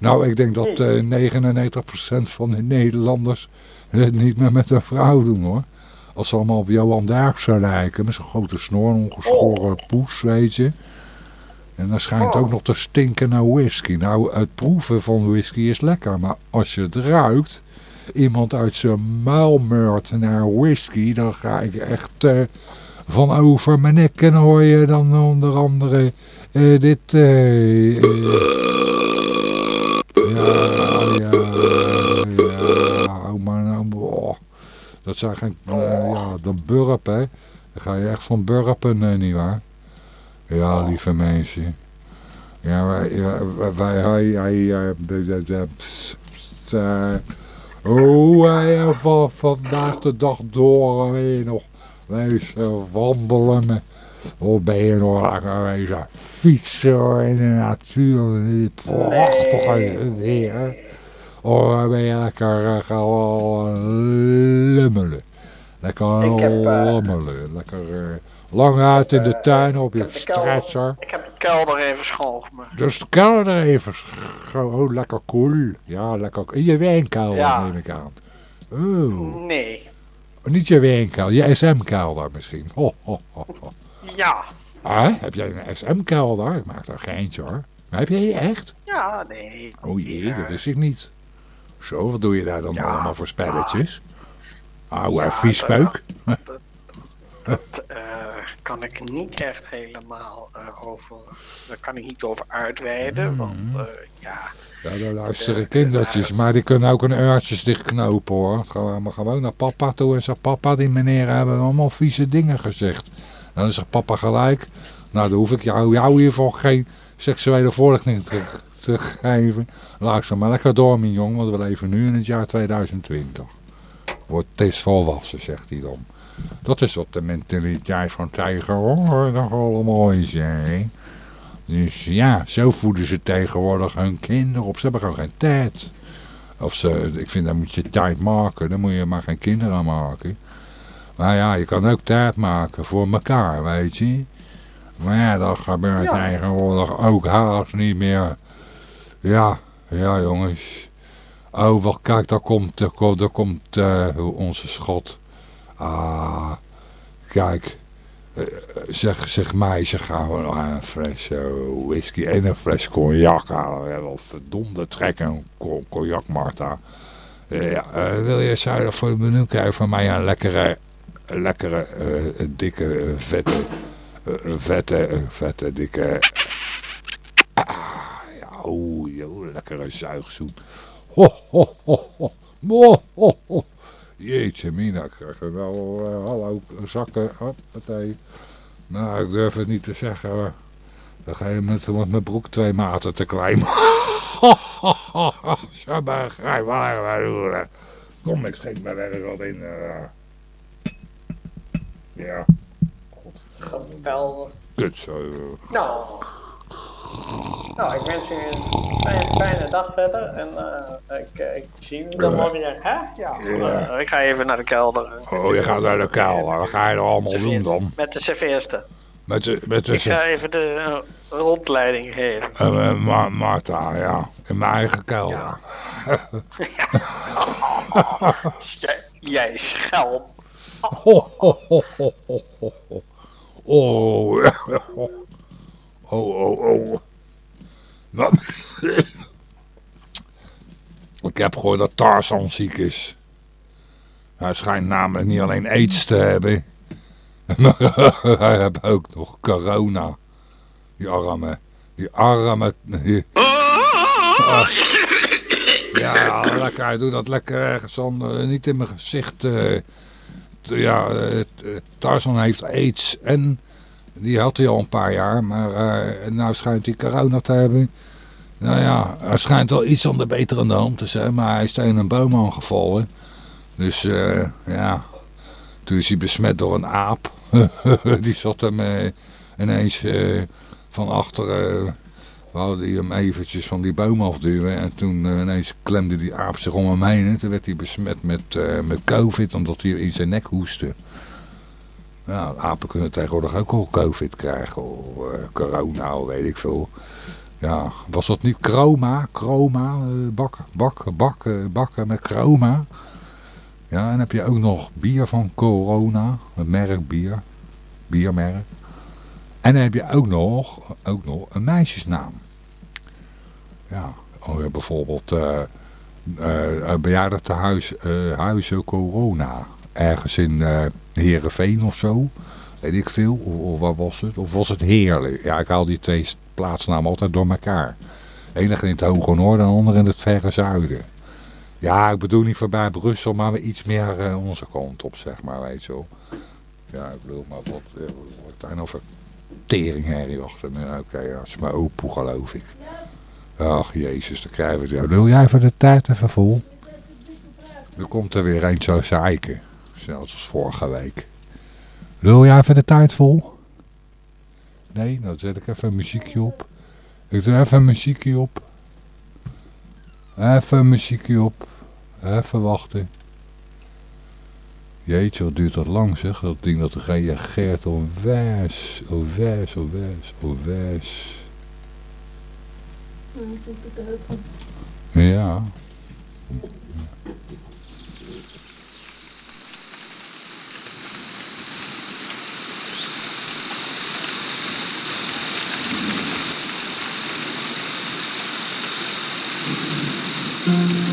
Nou, ik denk dat eh 99% van de Nederlanders het niet meer met een vrouw doen, hoor. Als ze allemaal op Johan Derksen lijken, met zo'n grote snor, ongeschoren poes, weet je. En dan schijnt ook nog te stinken naar whisky. Nou, het proeven van whisky is lekker, maar als je het ruikt, iemand uit zijn muilmeurt naar whisky, dan ga ik echt eh, van over mijn nek. En hoor je dan onder andere eh, dit... eh, eh, ja, ja, maar nou, boah. Dat zijn geen, eh, ja, de burp, hè. Dan ga je echt van burpen, eh, nietwaar? Ja, lieve mensen. Ja, wij, wij, wij eh, eh, oh, hij heeft van vandaag de dag door, weet je nog, wezen wandelen, met- oh, ben je nog lekker wezen fietsen in de natuur, prachtige weer. Oh, ben je lekker uh, gaan eh, lummelen. Lekker Ik heb, eh, lummelen, lekker eh, lang uit in de tuin op je stretcher. Ik heb de kelder even schoongemaakt. Dus de kelder er even. scho- Oh, lekker koel. Ja, lekker. In je wijnkelder Ja. neem ik aan. Oh, Nee. niet je wijnkelder, je SM-kelder misschien. Ho, ho, ho, ho. Ja. Ah, heb jij een SM-kelder? Ik maak er een geintje hoor. Maar heb jij die echt? Ja, nee. Oh jee, dat wist ik niet. Zo, wat doe je daar dan Ja. allemaal voor spelletjes? Oude Ja, viespeuk. Dat eh, kan ik niet echt helemaal eh, over. Daar kan ik niet over uitweiden. Want eh, ja. Ja, daar luisteren kindertjes, maar die kunnen ook een uurtjes dichtknopen hoor. Gewoon maar gewoon naar papa toe en zeggen, papa, die meneer hebben allemaal vieze dingen gezegd. En dan zegt papa gelijk, nou dan hoef ik jou, jou hiervoor geen seksuele voorlichting te, te geven. Luister maar lekker door mijn jong, want we leven nu in het jaar 2020. Wordt is volwassen, zegt hij dan. Dat is wat de mentaliteit van tegenwoordig allemaal is, hè. Dus ja, zo voeden ze tegenwoordig hun kinderen op. Ze hebben gewoon geen tijd. Of ze, ik vind, dan moet je tijd maken. Dan moet je maar geen kinderen maken. Maar ja, je kan ook tijd maken voor elkaar, weet je. Maar ja, dat gebeurt Ja. tegenwoordig ook haast niet meer. Ja, ja jongens. Oh, wel kijk, daar komt, daar komt, eh, onze schot. Ah, kijk. Eh, zeg, zeg meisje, gaan we nog een fles eh, whisky en een fles cognac halen. Wel verdomde trek een co- cognac, Marta. Ja, wil je zuinig voor het menu krijgen van mij een lekkere, lekkere, dikke, vette, vette, vette, dikke... Ah, ja, oeh, lekkere zuigzoen. Ho, ho, ho, ho. Mo, ho, ho. Jeetje mina, ik krijg er wel, eh, hallo, zakken, hoppatee. Nou, ik durf het niet te zeggen hoor. Dan ga je met, met mijn broek twee maten te klein. Zo begrijp wel. Kom, ik schenk me er wat in. eh. Ja, Geweldig. kut zo. Nou. Nou, ik wens u een fijne, fijne dag verder. En eh, ik, eh, ik zie u dan wel weer, hè? Ja. Ik ga even naar de kelder. Oh, je gaat naar de kelder. Wat ga je er allemaal doen dan? Met de serveerster. Met de, met de, Ik ga even de rondleiding geven. Eh, Ma- Marta, ja. In mijn eigen kelder. Jij, jij schelm. Ho, ho. Oh. Oh, oh, oh. Wat? Ik heb gehoord dat Tarzan ziek is. Hij schijnt namelijk niet alleen aids te hebben. Maar hij heeft ook nog corona. Die arme. Die arme. Ja, lekker. Hij doet dat lekker ergens onder. Niet in mijn gezicht. eh, ja, eh, Tarzan heeft aids en die had hij al een paar jaar, maar eh nou schijnt hij corona te hebben. Nou ja, er schijnt wel iets aan de betere hand te zijn, maar hij is tegen een boom aangevallen. Dus eh, ja, toen is hij besmet door een aap. die zat hem eh, ineens van achter, eh wou hij hem eventjes van die boom afduwen. En toen ineens klemde die aap zich om hem heen en toen werd hij besmet met, met covid, omdat hij in zijn nek hoestte. Ja, apen kunnen tegenwoordig ook al covid krijgen, of eh, corona, weet ik veel. Ja, was dat niet chroma? Chroma, eh, bakken, bakken, bakken, bakken met chroma. Ja, en heb je ook nog bier van corona, een merk bier, biermerk. En dan heb je ook nog, ook nog een meisjesnaam. Ja, oh, bijvoorbeeld eh eh bejaardentehuis eh Huizen Corona. Ergens in eh Heerenveen of zo. Weet ik veel. Of, of wat was het? Of was het Heerlijk? Ja, ik haal die twee plaatsnamen altijd door elkaar. Eén ligt in het hoge noorden en de andere in het verre zuiden. Ja, ik bedoel niet voorbij Brussel, maar iets meer eh, onze kant op, zeg maar, weet je wel. Ja, ik bedoel, maar wat eh, wordt daar nou voor? Oké, ja, dat is mijn opoe, geloof ik. Ach, jezus, dan krijgen we het. Wil jij even de tijd even vol? Er komt er weer een zo zeiken. Zelfs als vorige week. Wil jij even de tijd vol? Nee, dan zet ik even een muziekje op. Ik doe even een muziekje op. Even een muziekje op. Even wachten. Jeetje, wat duurt dat lang zeg. Dat ding dat reageert onwijs. Onwijs, onwijs, onwijs. Ja. Mm-hmm.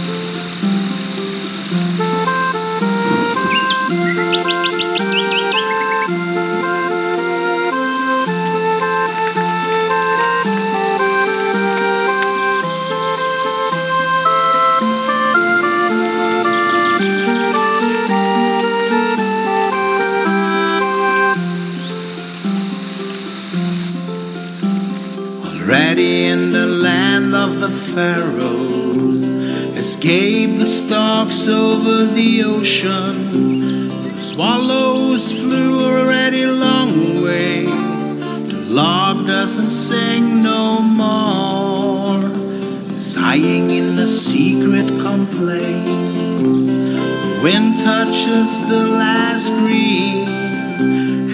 Escaped the storks over the ocean. The swallows flew already long way. The lark doesn't sing no more, sighing in the secret complaint. The wind touches the last green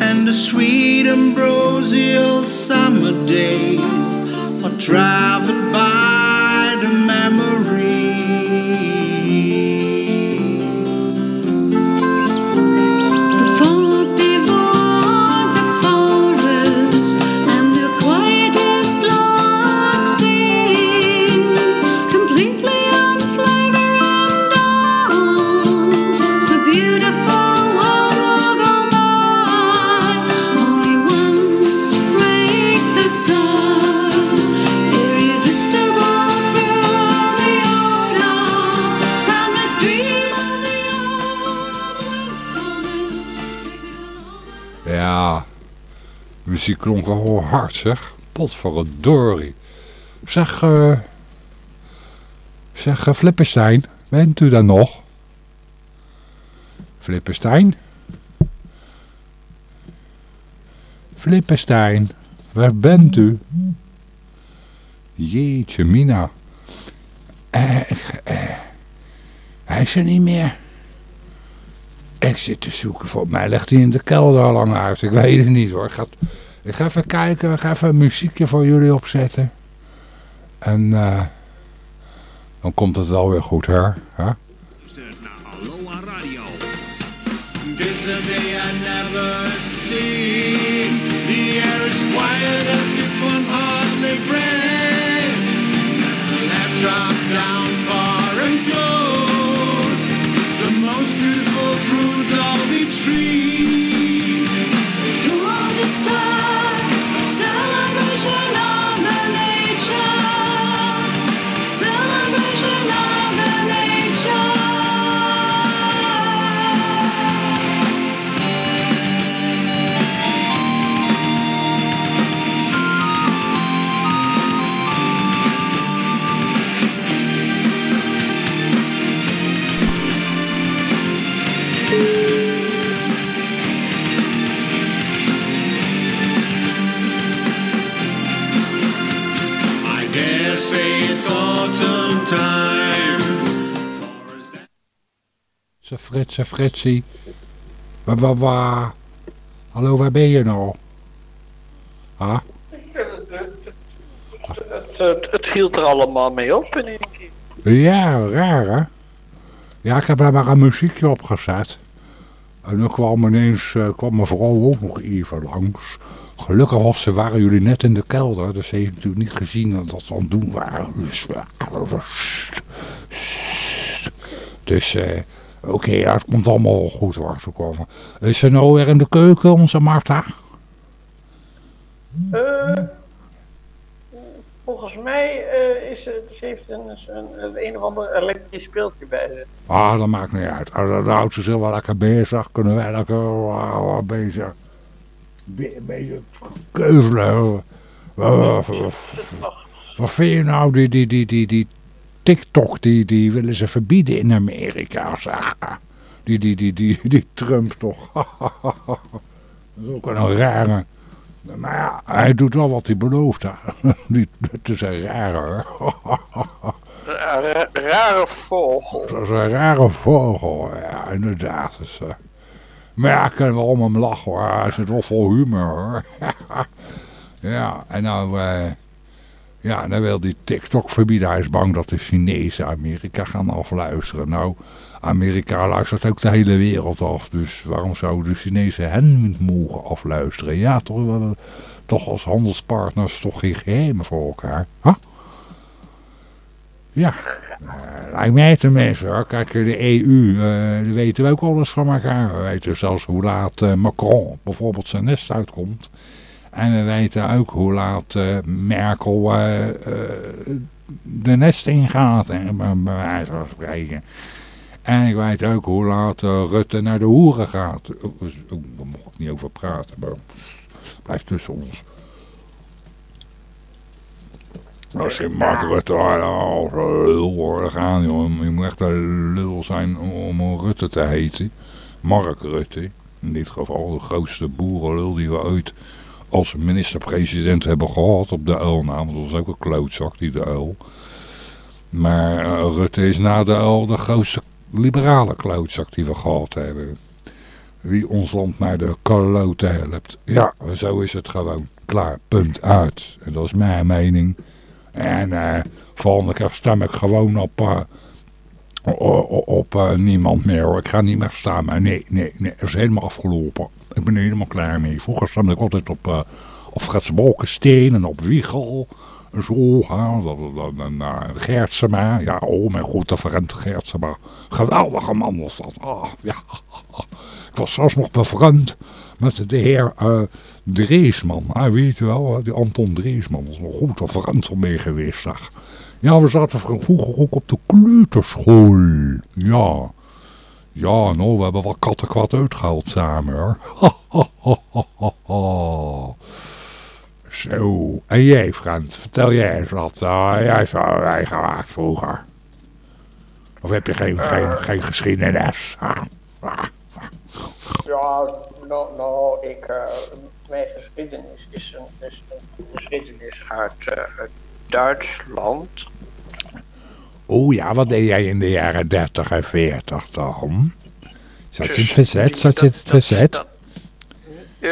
and the sweet ambrosial summer days are traveled by muziek klonk wel hard zeg. Potverdorie. Zeg, eh zeg uh, Flipperstein, bent u daar nog? Flipperstein? Flipperstein, waar bent u? Jeetje, Mina. Eh, eh, hij is er niet meer. Ik zit te zoeken. Volgens mij legt hij in de kelder al lang uit. Ik weet het niet hoor. Ik ga, ik ga even kijken. Ik ga even een muziekje voor jullie opzetten. En eh, dan komt het wel weer goed, hè? Autumn time. Ze Fritse Fritsie. Wa, wa, wa. Hallo, waar ben je nou? Ah, Het, het, het hield er allemaal mee op in één keer. ja, raar hè? Ja, ik heb daar maar een muziekje opgezet. En dan kwam ineens, eh, kwam mijn vrouw ook nog even langs. Gelukkig was ze, waren jullie net in de kelder, dus ze heeft natuurlijk niet gezien wat ze aan het doen waren. Dus, eh, dus eh, oké, ja, het komt allemaal wel goed hoor. Ze komen. Is ze nou weer in de keuken, onze Marta? Eh, volgens mij eh, is ze, ze heeft een, een, een, een of ander elektrisch speeltje bij ze. Ah, dat maakt niet uit. Ah, Dan houdt ze zich wel lekker bezig. Kunnen wij lekker uh, bezig, be- bezig keuvelen. Wat, vind je nou, die, die, die, die, die TikTok, die, die willen ze verbieden in Amerika, zeg. Die, die, die, die, die Trump toch. dat is ook een rare. Maar ja, hij doet wel wat hij belooft. Die, het is een rare. rare vogel. Dat is een rare vogel, ja, inderdaad. Dus, maar ja, wel om hem lachen hoor. Hij zit wel vol humor hoor. ja, en nou, eh, ja, dan wil die TikTok verbieden. Hij is bang dat de Chinezen Amerika gaan afluisteren. Nou, Amerika luistert ook de hele wereld af. Dus waarom zouden de Chinezen hen niet mogen afluisteren? Ja, toch, we toch als handelspartners toch geen geheimen voor elkaar. Ja, lijkt mij tenminste hoor. Kijk, de EU, eh die weten we ook alles van elkaar. We weten zelfs hoe laat eh, Macron bijvoorbeeld zijn nest uitkomt. En we weten ook hoe laat eh, Merkel eh, eh, de nest ingaat, hè, bij wijze van. En ik weet ook hoe laat eh, Rutte naar de hoeren gaat. Oh, dus- oh, daar mag ik niet over praten, maar pst, blijf tussen ons. Als je Mark Rutte al lul worden gaan. Je moet echt een lul zijn om om Rutte te heten. Mark Rutte. In dit geval de grootste boerenlul die we ooit als minister-president hebben gehad op de uil. Nou, dat was ook een klootzak, die de uil. Maar eh, Rutte is na de uil de grootste liberale klootzak die we gehad hebben. Wie ons land naar de kloten helpt. Ja, zo is het gewoon. Klaar, punt, uit. En dat is mijn mening. En eh volgende keer stem ik gewoon op, eh, o- o- op eh, niemand meer hoor. Ik ga niet meer stemmen. Nee, nee, nee. Het is helemaal afgelopen. Ik ben er helemaal klaar mee. Vroeger stemde ik altijd op, eh op Frits Bolkensteen en op Wiegel. En zo, en, Geertsema. Ja, oh mijn god, de verrente Geertsema. Geweldige man was dat. Ah, ja. Ik was zelfs nog bevriend met de heer eh, Dreesman. Hij weet je wel, die Anton Dreesman. Dat is een vriend van mee geweest, zeg. Ja, we zaten vroeger ook op de kleuterschool. Ja. Ja, nou, we hebben wel kattenkwad uitgehaald samen, hoor. Zo, en jij, Frans, vertel jij eens wat uh, jij zo meegemaakt vroeger. Of heb je geen, geen, geen geschiedenis? Ah, ah. Ja, nou, nou ik, eh, mijn geschiedenis is een, is een geschiedenis uit, eh, uit Duitsland. Oh ja, wat deed jij in de jaren 30 en 40 dan? Zat je in het Dus verzet? Zat je in het verzet? dat- eh,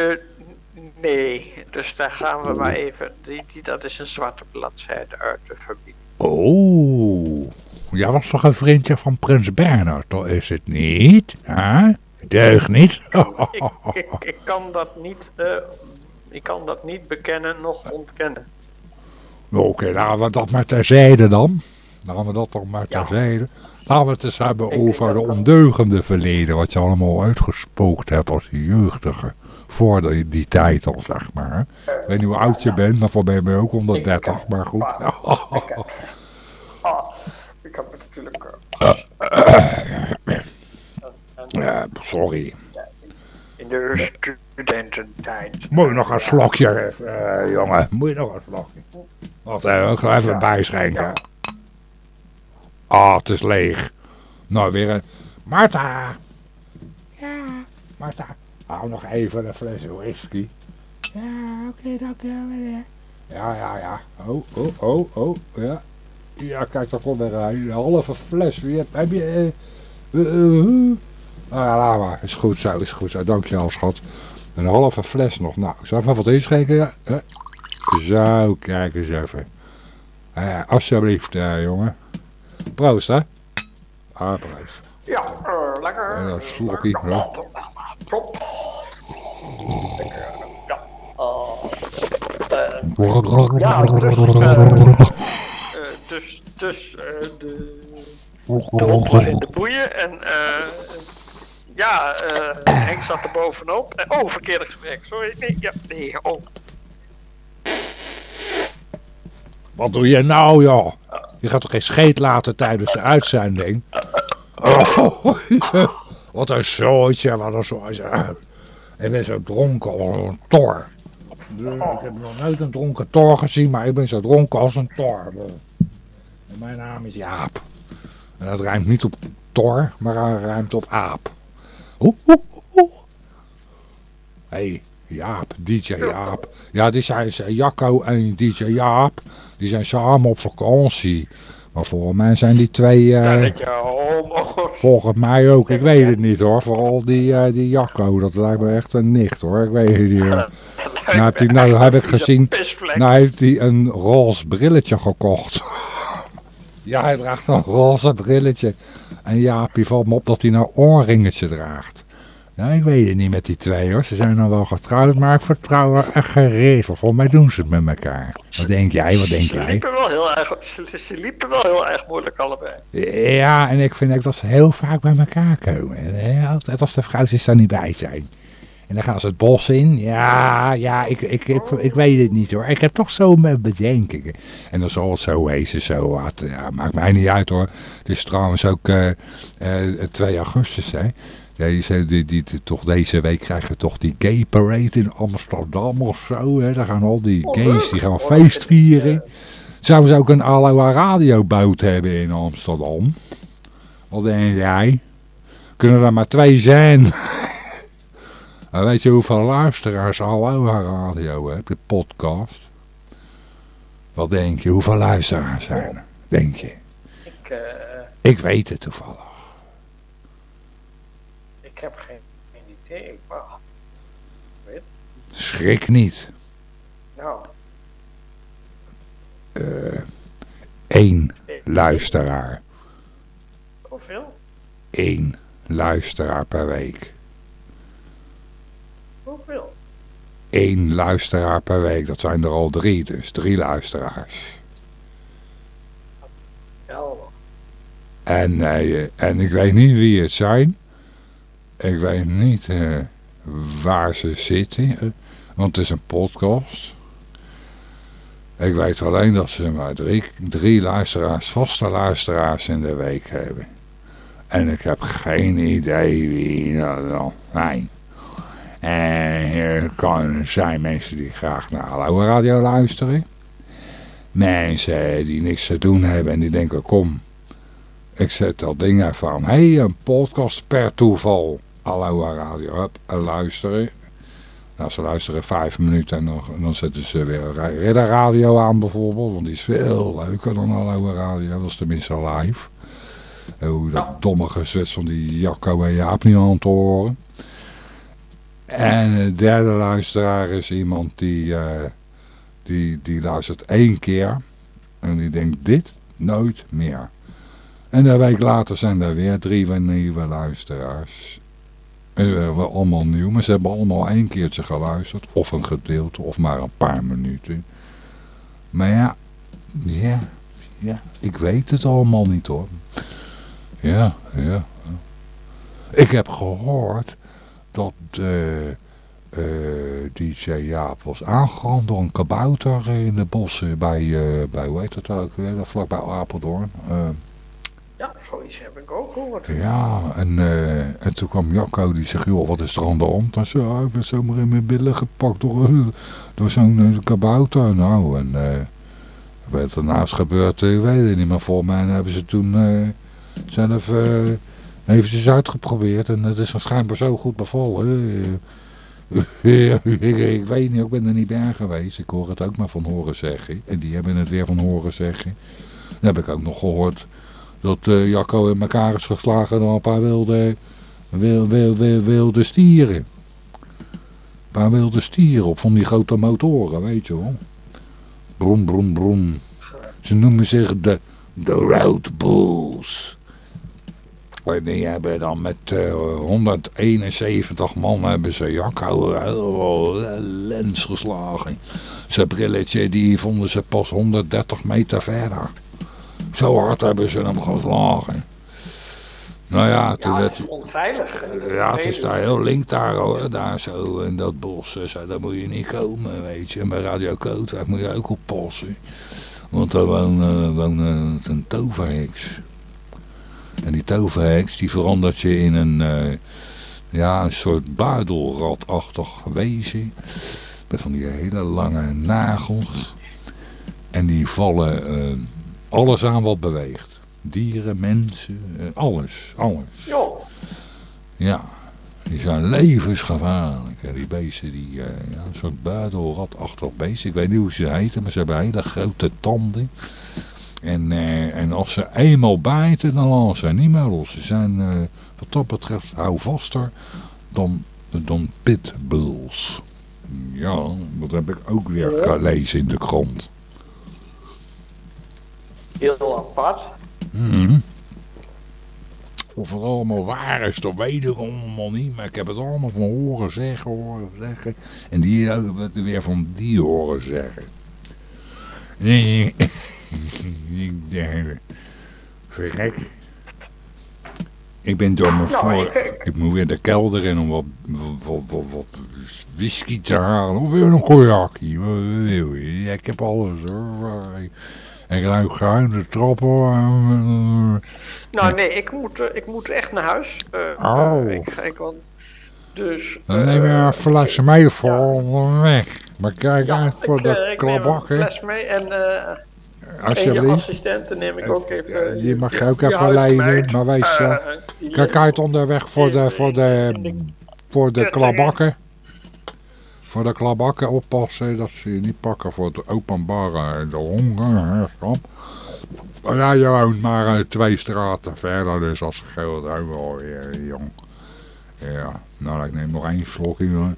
nee, dus daar gaan we maar even. Die, die, dat is een zwarte bladzijde uit de familie. Oh, jij was toch een vriendje van prins Bernhard, toch is het niet? Huh? Deug niet? Ik, ik, ik, kan dat niet, eh, ik kan dat niet bekennen, nog ontkennen. Oké, laten we dat maar terzijde dan. Laten we dat dan maar Ja. terzijde. Laten we het eens hebben Ik over de ondeugende verleden. Wat je allemaal uitgespookt hebt als jeugdige. Voor die, die tijd al, zeg maar. Ik weet niet hoe oud je bent, maar voor mij ben je ook onder Ik- 30, maar goed. Ah, ik heb het natuurlijk. Ja, sorry. in de studententijd. Moet je nog een slokje, eh, jongen? Moet je nog een slokje? Wacht even, ik ga even bijschenken. Ah, het is leeg. Nou, weer een... Marta! Ja, Marta. Hou nog even een fles whisky. Ja, oké, dank je wel, meneer. Ja, ja, ja. Oh, oh, oh, oh, ja. Ja, kijk, daar komt er een halve fles. Wie heb, heb je... eh, eh, ja, laat maar. Is goed zo, is goed zo. Dankjewel, schat. Een halve fles nog. Nou, ik zal even wat inschenken. Ja. Zo, kijk eens even. Eh, alsjeblieft, eh, jongen. Proost, hè? Ah, proost. Ja, eh, lekker. Een slokkie, ja. Ja. eh, eh, ja, dus, dus, dus de, de in de boeien en eh, ja, eh, Henk zat er bovenop. En, oh, verkeerde gesprek, sorry. Nee, ja, nee, oh. Wat doe je nou, joh? Je gaat toch geen scheet laten tijdens de uitzending? Oh, wat een zooitje, wat een zooitje. Ik ben zo dronken als een tor. Ik heb nog nooit een dronken tor gezien, maar ik ben zo dronken als een tor. Mijn naam is Jaap. En dat rijmt niet op tor, maar rijmt op aap. Oeh, oeh, oeh. Hé, hey, Jaap, DJ Jaap. Ja, die zijn Jacco en DJ Jaap. Die zijn samen op vakantie. Maar volgens mij zijn die twee... homo's. volgens mij ook. Ik weet het niet hoor. Vooral die, eh, die Jacco. Dat lijkt me echt een nicht hoor. Ik weet het niet. hoor. Nou, heb die, nou heb ik gezien. Pisvlek. Nou heeft hij een roze brilletje gekocht. Ja, hij draagt een roze brilletje. En Jaapie valt me op dat hij nou oorringetje draagt. Ja, ik weet het niet met die twee hoor. Ze zijn dan wel getrouwd, maar ik vertrouw er echt voor. Volgens mij doen ze het met elkaar. Wat denk jij? Wat denk Ze jij? liepen wel heel erg, ze, ze liepen wel heel erg moeilijk allebei. Ja, en ik vind ook dat ze heel vaak bij elkaar komen. En, Altijd als de vrouwtjes er niet bij zijn. En dan gaan ze het bos in. Ja, ja, ik, ik, ik, ik weet het niet hoor. Ik heb toch zo mijn bedenkingen. En dan zal het zo wezen, zo wat. Ja, maakt mij niet uit hoor. Het is trouwens ook eh, eh, 2 augustus hè. Ja, die, die, die, die- toch deze week krijgen we toch die gay parade in Amsterdam of zo. Hè. Daar gaan al die gays, die gaan feest vieren. Zouden ze ook een Aloha radioboot hebben in Amsterdam? Wat denk jij? Kunnen er maar twee zijn? Weet je hoeveel luisteraars Aloha radio heeft, de podcast? Wat denk je? Hoeveel luisteraars zijn er? Denk je? Ik, eh, Ik weet het toevallig. ik heb geen, idee. Maar, Schrik niet. nou, Eén luisteraar. hoeveel? Eén luisteraar per week. Hoeveel? Eén luisteraar per week. Dat zijn er al drie, dus drie luisteraars. En, eh, en ik weet niet wie het zijn. Ik weet niet eh, waar ze zitten. eh, want het is een podcast. Ik weet alleen dat ze maar drie, drie luisteraars, vaste luisteraars in de week hebben. En ik heb geen idee wie dat dan zijn. En er kan zijn mensen die graag naar Hallo Radio luisteren. Mensen die niks te doen hebben en die denken, kom, ik zet dat ding even aan. Hé, hey, een podcast per toeval. Hallo Radio, hup, en luisteren. Nou, ze luisteren vijf minuten en dan, dan zetten ze weer Ridder Radio aan bijvoorbeeld. Want die is veel leuker dan Hallo Radio. Dat is tenminste live. En hoe dat domme gezwets van die Jacco en Jaap niet aan te horen. En de derde luisteraar is iemand die, eh, die, die luistert één keer. En die denkt dit nooit meer. En een week later zijn er weer drie nieuwe luisteraars. We allemaal nieuw, maar ze hebben allemaal één keertje geluisterd. Of een gedeelte, of maar een paar minuten. Maar ja, ja, ja, ik weet het allemaal niet hoor. Ja. ja. Ik heb gehoord dat eh, eh, DJ Jaap was aangerand door een kabouter in de bossen bij, eh, bij hoe heet het ook weer, vlakbij Apeldoorn. Ja, zoiets heb ik ook gehoord. ja, en, en toen kwam Jacco die zegt, joh, wat is er aan de hand? Hij zei, "Ah, ik werd zomaar in mijn billen gepakt door, door zo'n kabouter. Nou, en wat er daarnaast gebeurd, ik weet het niet. Maar voor mij hebben ze toen zelf eh eventjes uitgeprobeerd. En het is waarschijnlijk zo goed bevallen. Ik, weet niet, ik ben er niet bij geweest. Ik hoor het ook maar van horen zeggen. En die hebben het weer van horen zeggen. Dan heb ik ook nog gehoord dat eh, Jacco in elkaar is geslagen door een paar wilde, wil, wil, wil, wilde stieren. Een paar wilde stieren op van die grote motoren, weet je wel. Brom, brom, brom. Ze noemen zich de, de Road Bulls. En die hebben dan met eh, 171 man hebben ze Jacco helemaal lens geslagen. Zijn brilletje die vonden ze pas 130 meter verder. Zo hard hebben ze hem geslagen. Nou ja, toen Ja, werd het is onveilig. ja, het is daar heel link daar hoor, daar zo in dat bos. eh, Zo, daar moet je niet komen, weet je. En bij Radio Kootwijk moet je ook oppassen. Want daar woont, eh, woont eh, een toverheks. En die toverheks die verandert je in een, eh, ja, een soort buidelratachtig wezen. Met van die hele lange nagels. En die vallen eh, alles aan wat beweegt. Dieren, mensen, eh, alles, alles. Jo, Ja, die zijn levensgevaarlijk. hè. Die beesten, die, ja, een soort buidelratachtig beest. Ik weet niet hoe ze heten, maar ze hebben hele grote tanden. En, eh, en als ze eenmaal bijten, dan laten ze niet meer los. Ze zijn, eh, wat dat betreft, hou vaster dan, dan pitbulls. Ja, dat heb ik ook weer gelezen in de krant. heel apart. Mhm. Of het allemaal waar is, dat weet ik allemaal niet. Maar ik heb het allemaal van horen zeggen, horen zeggen. En die hebben het weer van die horen zeggen. Nee, ik denk, verrek. Ik ben door mijn Nou, voor... ik- moet weer de kelder in om wat, wat, wat, wat whisky te halen. Of weer een cognacje. Wat wil je? Ik heb alles hoor. Ik ruik schuin de trappen. eh, Nou nee, ik moet, eh, ik moet echt naar huis. Eh, Oh. eh, ik, ga- ik, dus... Dan neem je eh, een flesje mee voor onderweg. Maar kijk uit voor de eh, ik neem een klabakken. fles mee en, en je Alsjeblieft. assistenten neem ik ook even... Die mag je ook je even leiden. Maar wees, eh, eh, kijk uit onderweg voor de, voor de, voor de klabakken. Voor de klabakken oppassen dat ze je niet pakken voor het openbare en de honger. Ja, je woont maar eh, twee straten verder, dus dat scheelt ook wel weer, jong. Ja, nou ik neem nog één slokje.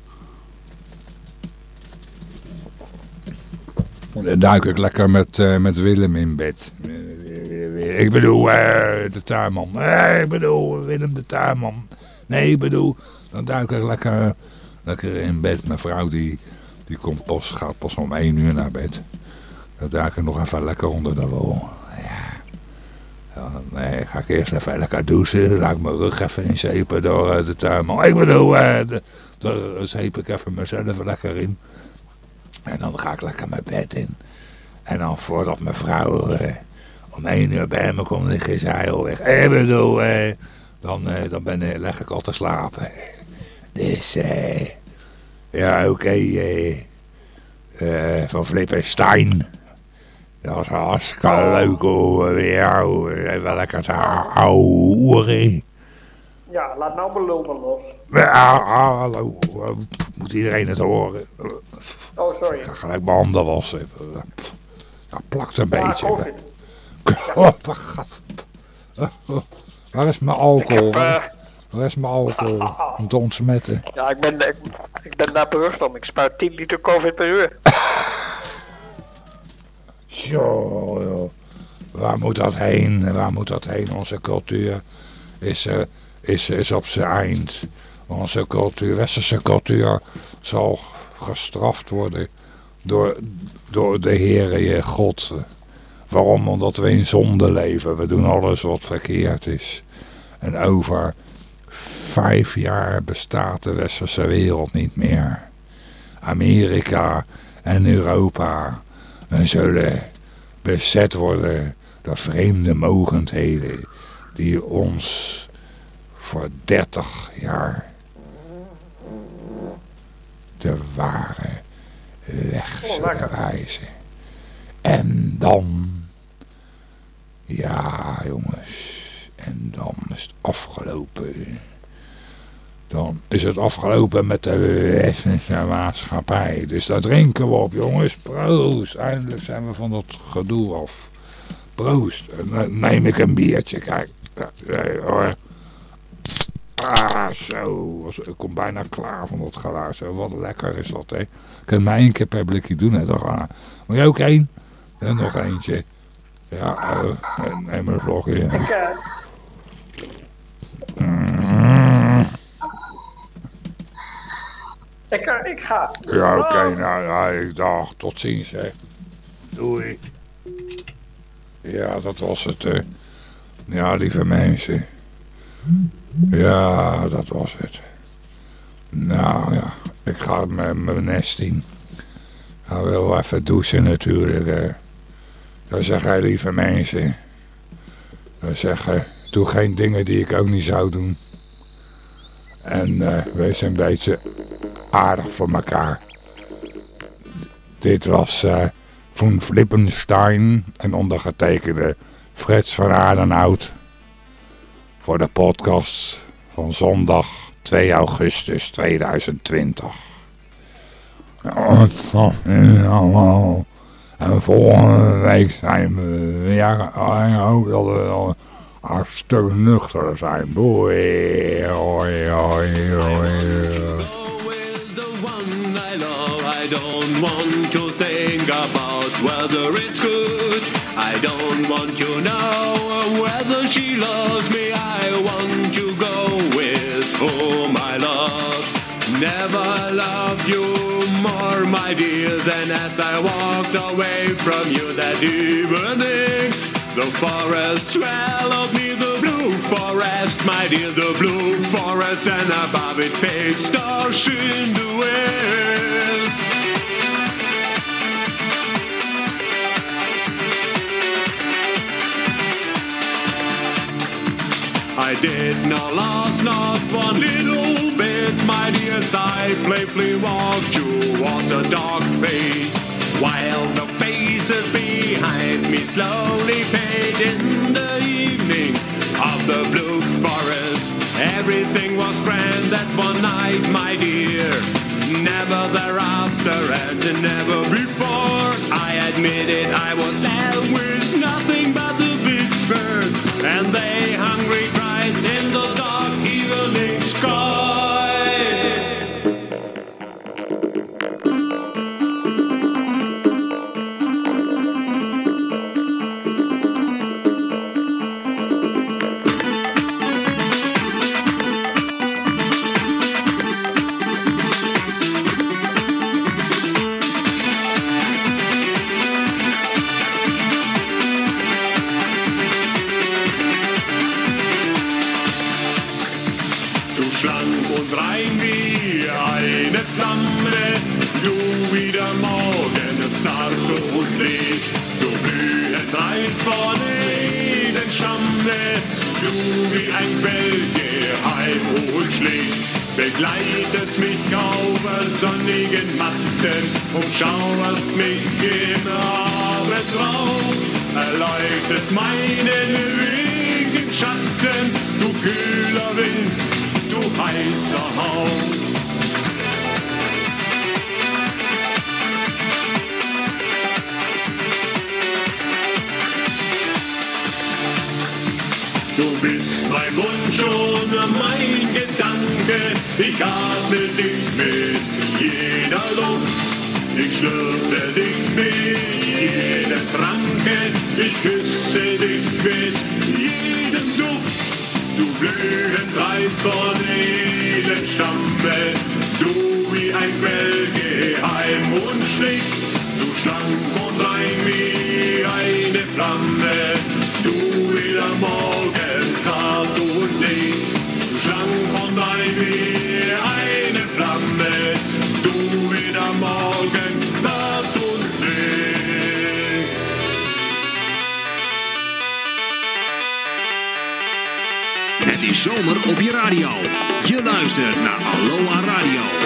Dan duik ik lekker met, eh, met Willem in bed. Eh, Ik bedoel, eh, de tuinman. Nee, ik bedoel, Willem de tuinman. Nee, ik bedoel, dan duik ik lekker, lekker in bed. Mijn vrouw die, die komt pas, gaat pas om één uur naar bed. Dan duik ik nog even lekker onder de wol. Ja. Ja, nee, ga ik eerst even lekker douchen. Dan laat ik mijn rug even inzepen door eh, de tuinman. Ik bedoel, eh, daar zeep ik even mezelf lekker in. En dan ga ik lekker mijn bed in. En dan voordat mijn vrouw eh, om één uur bij me komt liggen, is hij al weg. Ik bedoel, eh, dan, eh, dan ben, eh, leg ik al te slapen. Dus, eh, ja, oké, eh, eh, van Flippenstein. Dat was hartstikke leuk om eh, weer oh, even lekker te houden. Ja, laat nou mijn lul maar los. Ja, hallo, eh, moet iedereen het horen? Oh, sorry. Ik ga gelijk mijn handen wassen. Ja, plakt een Ja, beetje. COVID. Oh, wat gat. Oh, oh. Waar is mijn alcohol? Heb, eh, Waar is mijn alcohol? Om te ontsmetten. Ja, ik ben, ik, ik ben daar bewust om. Ik spuit 10 liter COVID per uur. Zo, joh. Waar moet dat heen? Waar moet dat heen? Onze cultuur is, eh, is, is op zijn eind. Onze cultuur, westerse cultuur, zal gestraft worden door, door de Heere je God. Waarom? Omdat we in zonde leven. We doen alles wat verkeerd is. En over vijf jaar bestaat de westerse wereld niet meer. Amerika en Europa zullen bezet worden door vreemde mogendheden die ons voor 30 jaar de ware weg Oh, zullen wijzen. En dan, ja jongens, en dan is het afgelopen. Dan is het afgelopen met de westerse maatschappij. Dus daar drinken we op, jongens. Proost. Eindelijk zijn we van dat gedoe af. Proost. En dan neem ik een biertje, kijk. Nee, hoor. Ah, zo. Was- Ik kom bijna klaar van dat geluid. Zo, wat lekker is dat, hè. Ik kan maar één keer per blikje doen, hè. Dan. Moet je ook één? En nog eentje. Ja, eh, neem een vlogje. Ik, eh, Mm. ik, ik ga. Ja, oké, Oh. nou, ja, ik dacht, tot ziens, hè. Doei. Ja, dat was het, hè. Ja, lieve mensen. Ja, dat was het. Nou, ja, ik ga met mijn nest in. Ga wel even douchen natuurlijk. Dan zeg hij, lieve mensen. Dan zeggen, doe geen dingen die ik ook niet zou doen. En eh, wees een beetje aardig voor elkaar. Dit was eh Van Flippenstein en ondergetekende Frits van Aardenhout. Voor de podcast van zondag 2 augustus 2020. En volgende week zijn we weer. Ik hoop dat we dan een stuk nuchter zijn. Doei. Hoi, hoi, hoi. with the one I love. I don't want to think about whether it's good. I don't want to know she loves me. I want to go with whom I love. Never loved you more, my dear, than as I walked away from you that evening. The forest swallowed me, the blue forest, my dear, the blue forest, and above it pale stars in the west. I did not lost not one little bit, my dear, I playfully walked towards the dark face, while the faces behind me slowly fade in the evening of the blue forest. Everything was grand that one night, my dear. Never thereafter and never before. I admit it, I was left with nothing but the birds and they hungry cries in the dark evening sky. Atme dich mit jeder Luft. Ich schlürfe dich mit jedem Tranken. Ich küsse dich mit jedem Duft. Du blühend Reis von Elendstamme. Du wie ein Quell geheim und schlicht. Du schlank und rein wie eine Flamme. Du wie der Morgen zart und licht. Du schlank und rein wie is zomer op je radio. Je luistert naar Aloha Radio.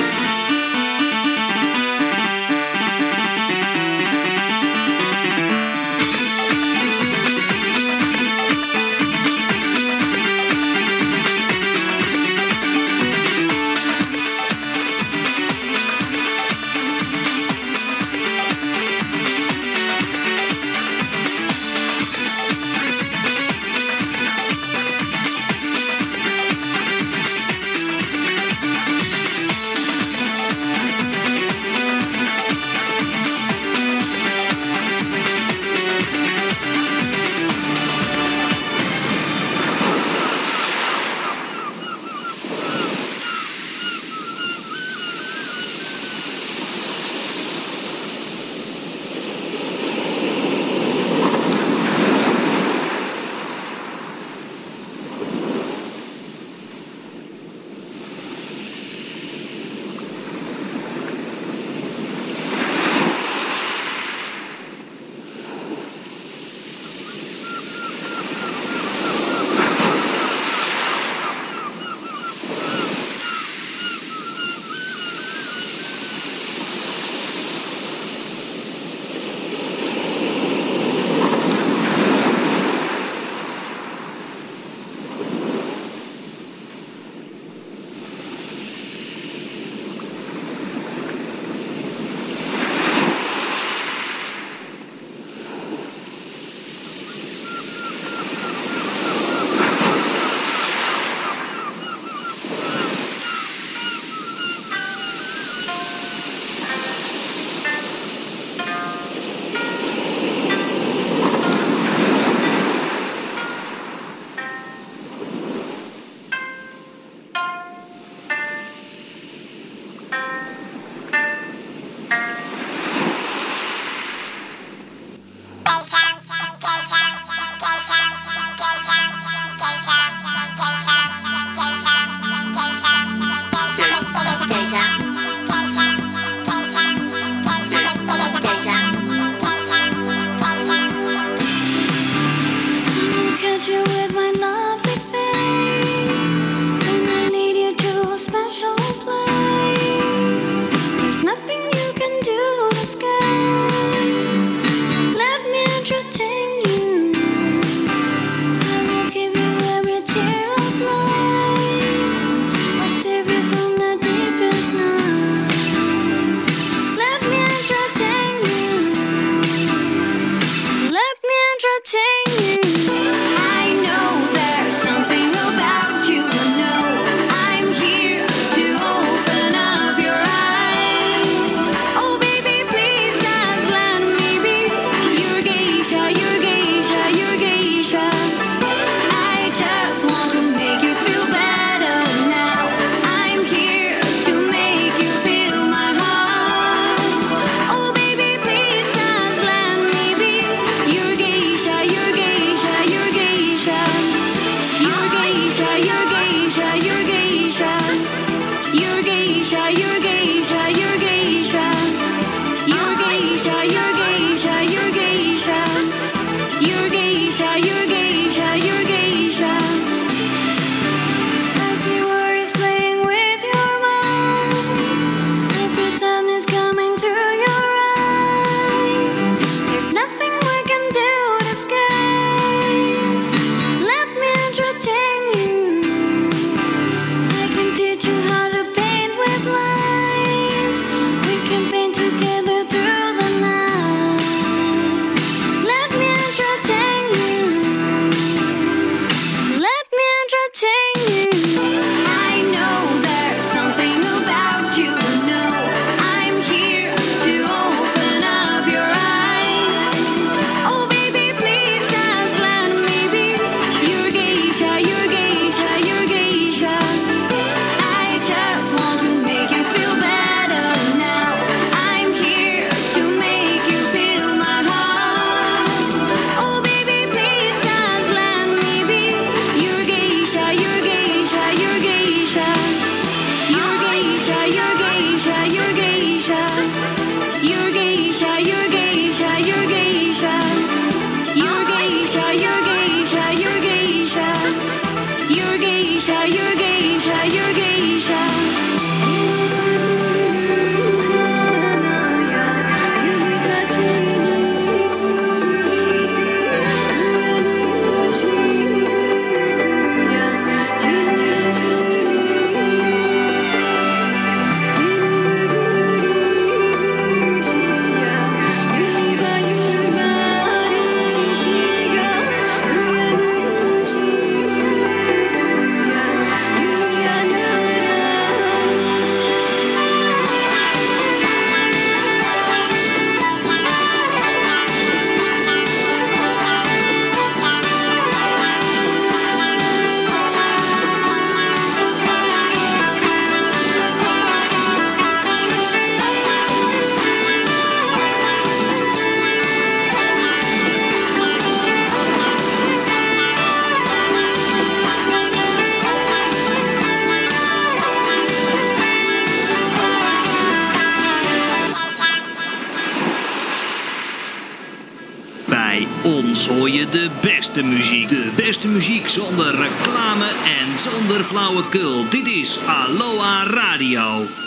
Dit is Aloha Radio.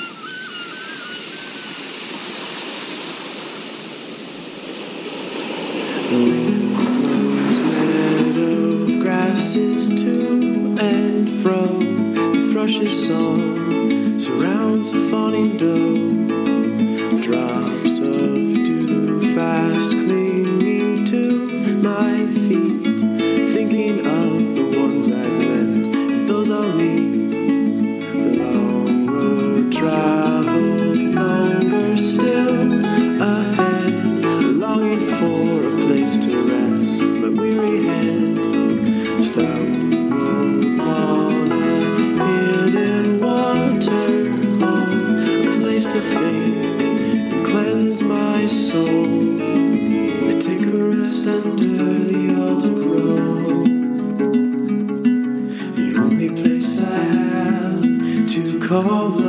Call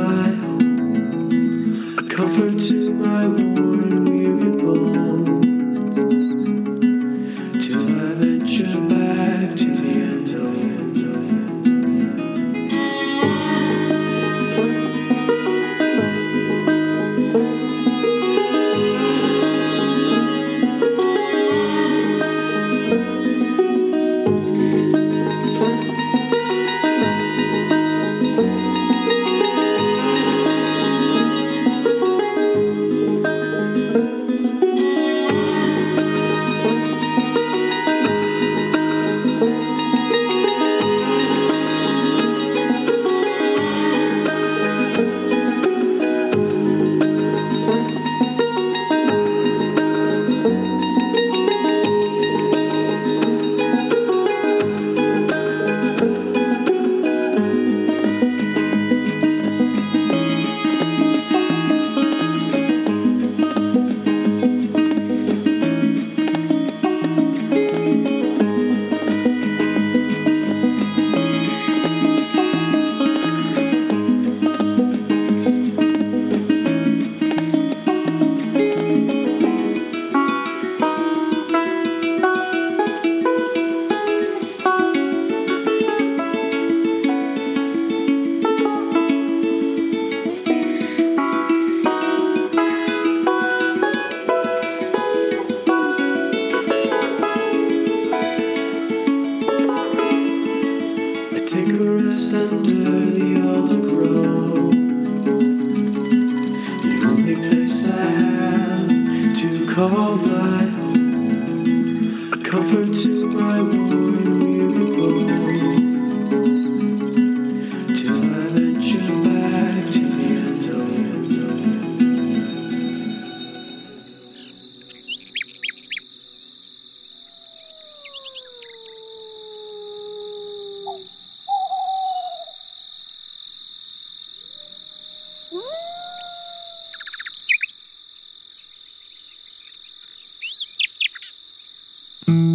Mm.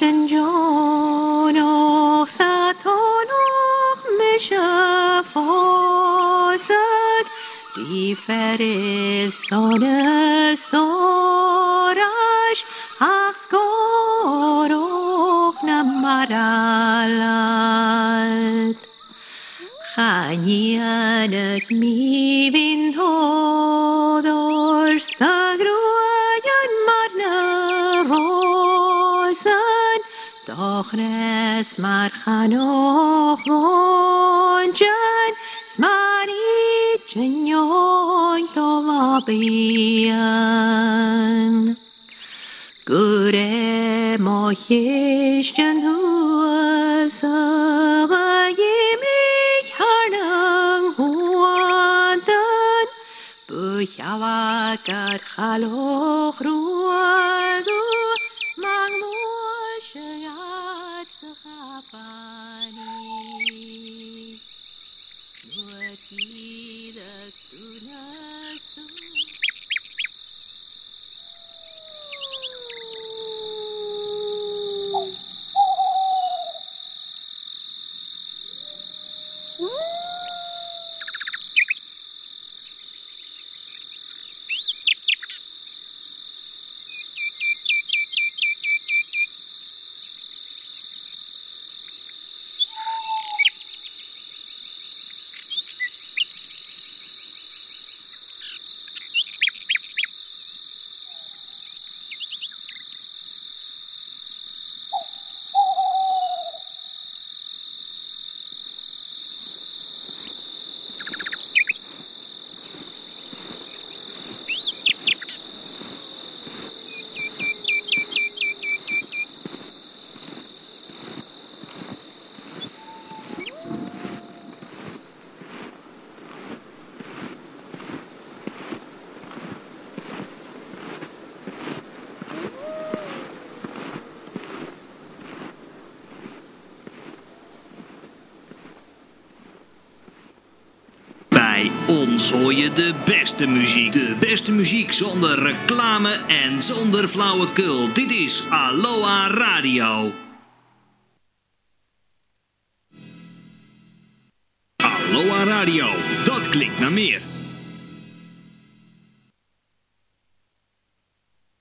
فسرجنجان و ستانم مشفاست دی فرستان استارش اخس کارو نمرالد خانیانت میبین smart Hanohonjan, smari chenyon tolabian. Gure mohishjan huasavayimi harnang huantan, buhyawakar halohrun. De beste muziek. De beste muziek zonder reclame en zonder flauwekul. Dit is Aloha Radio. Aloha Radio, dat klinkt naar meer.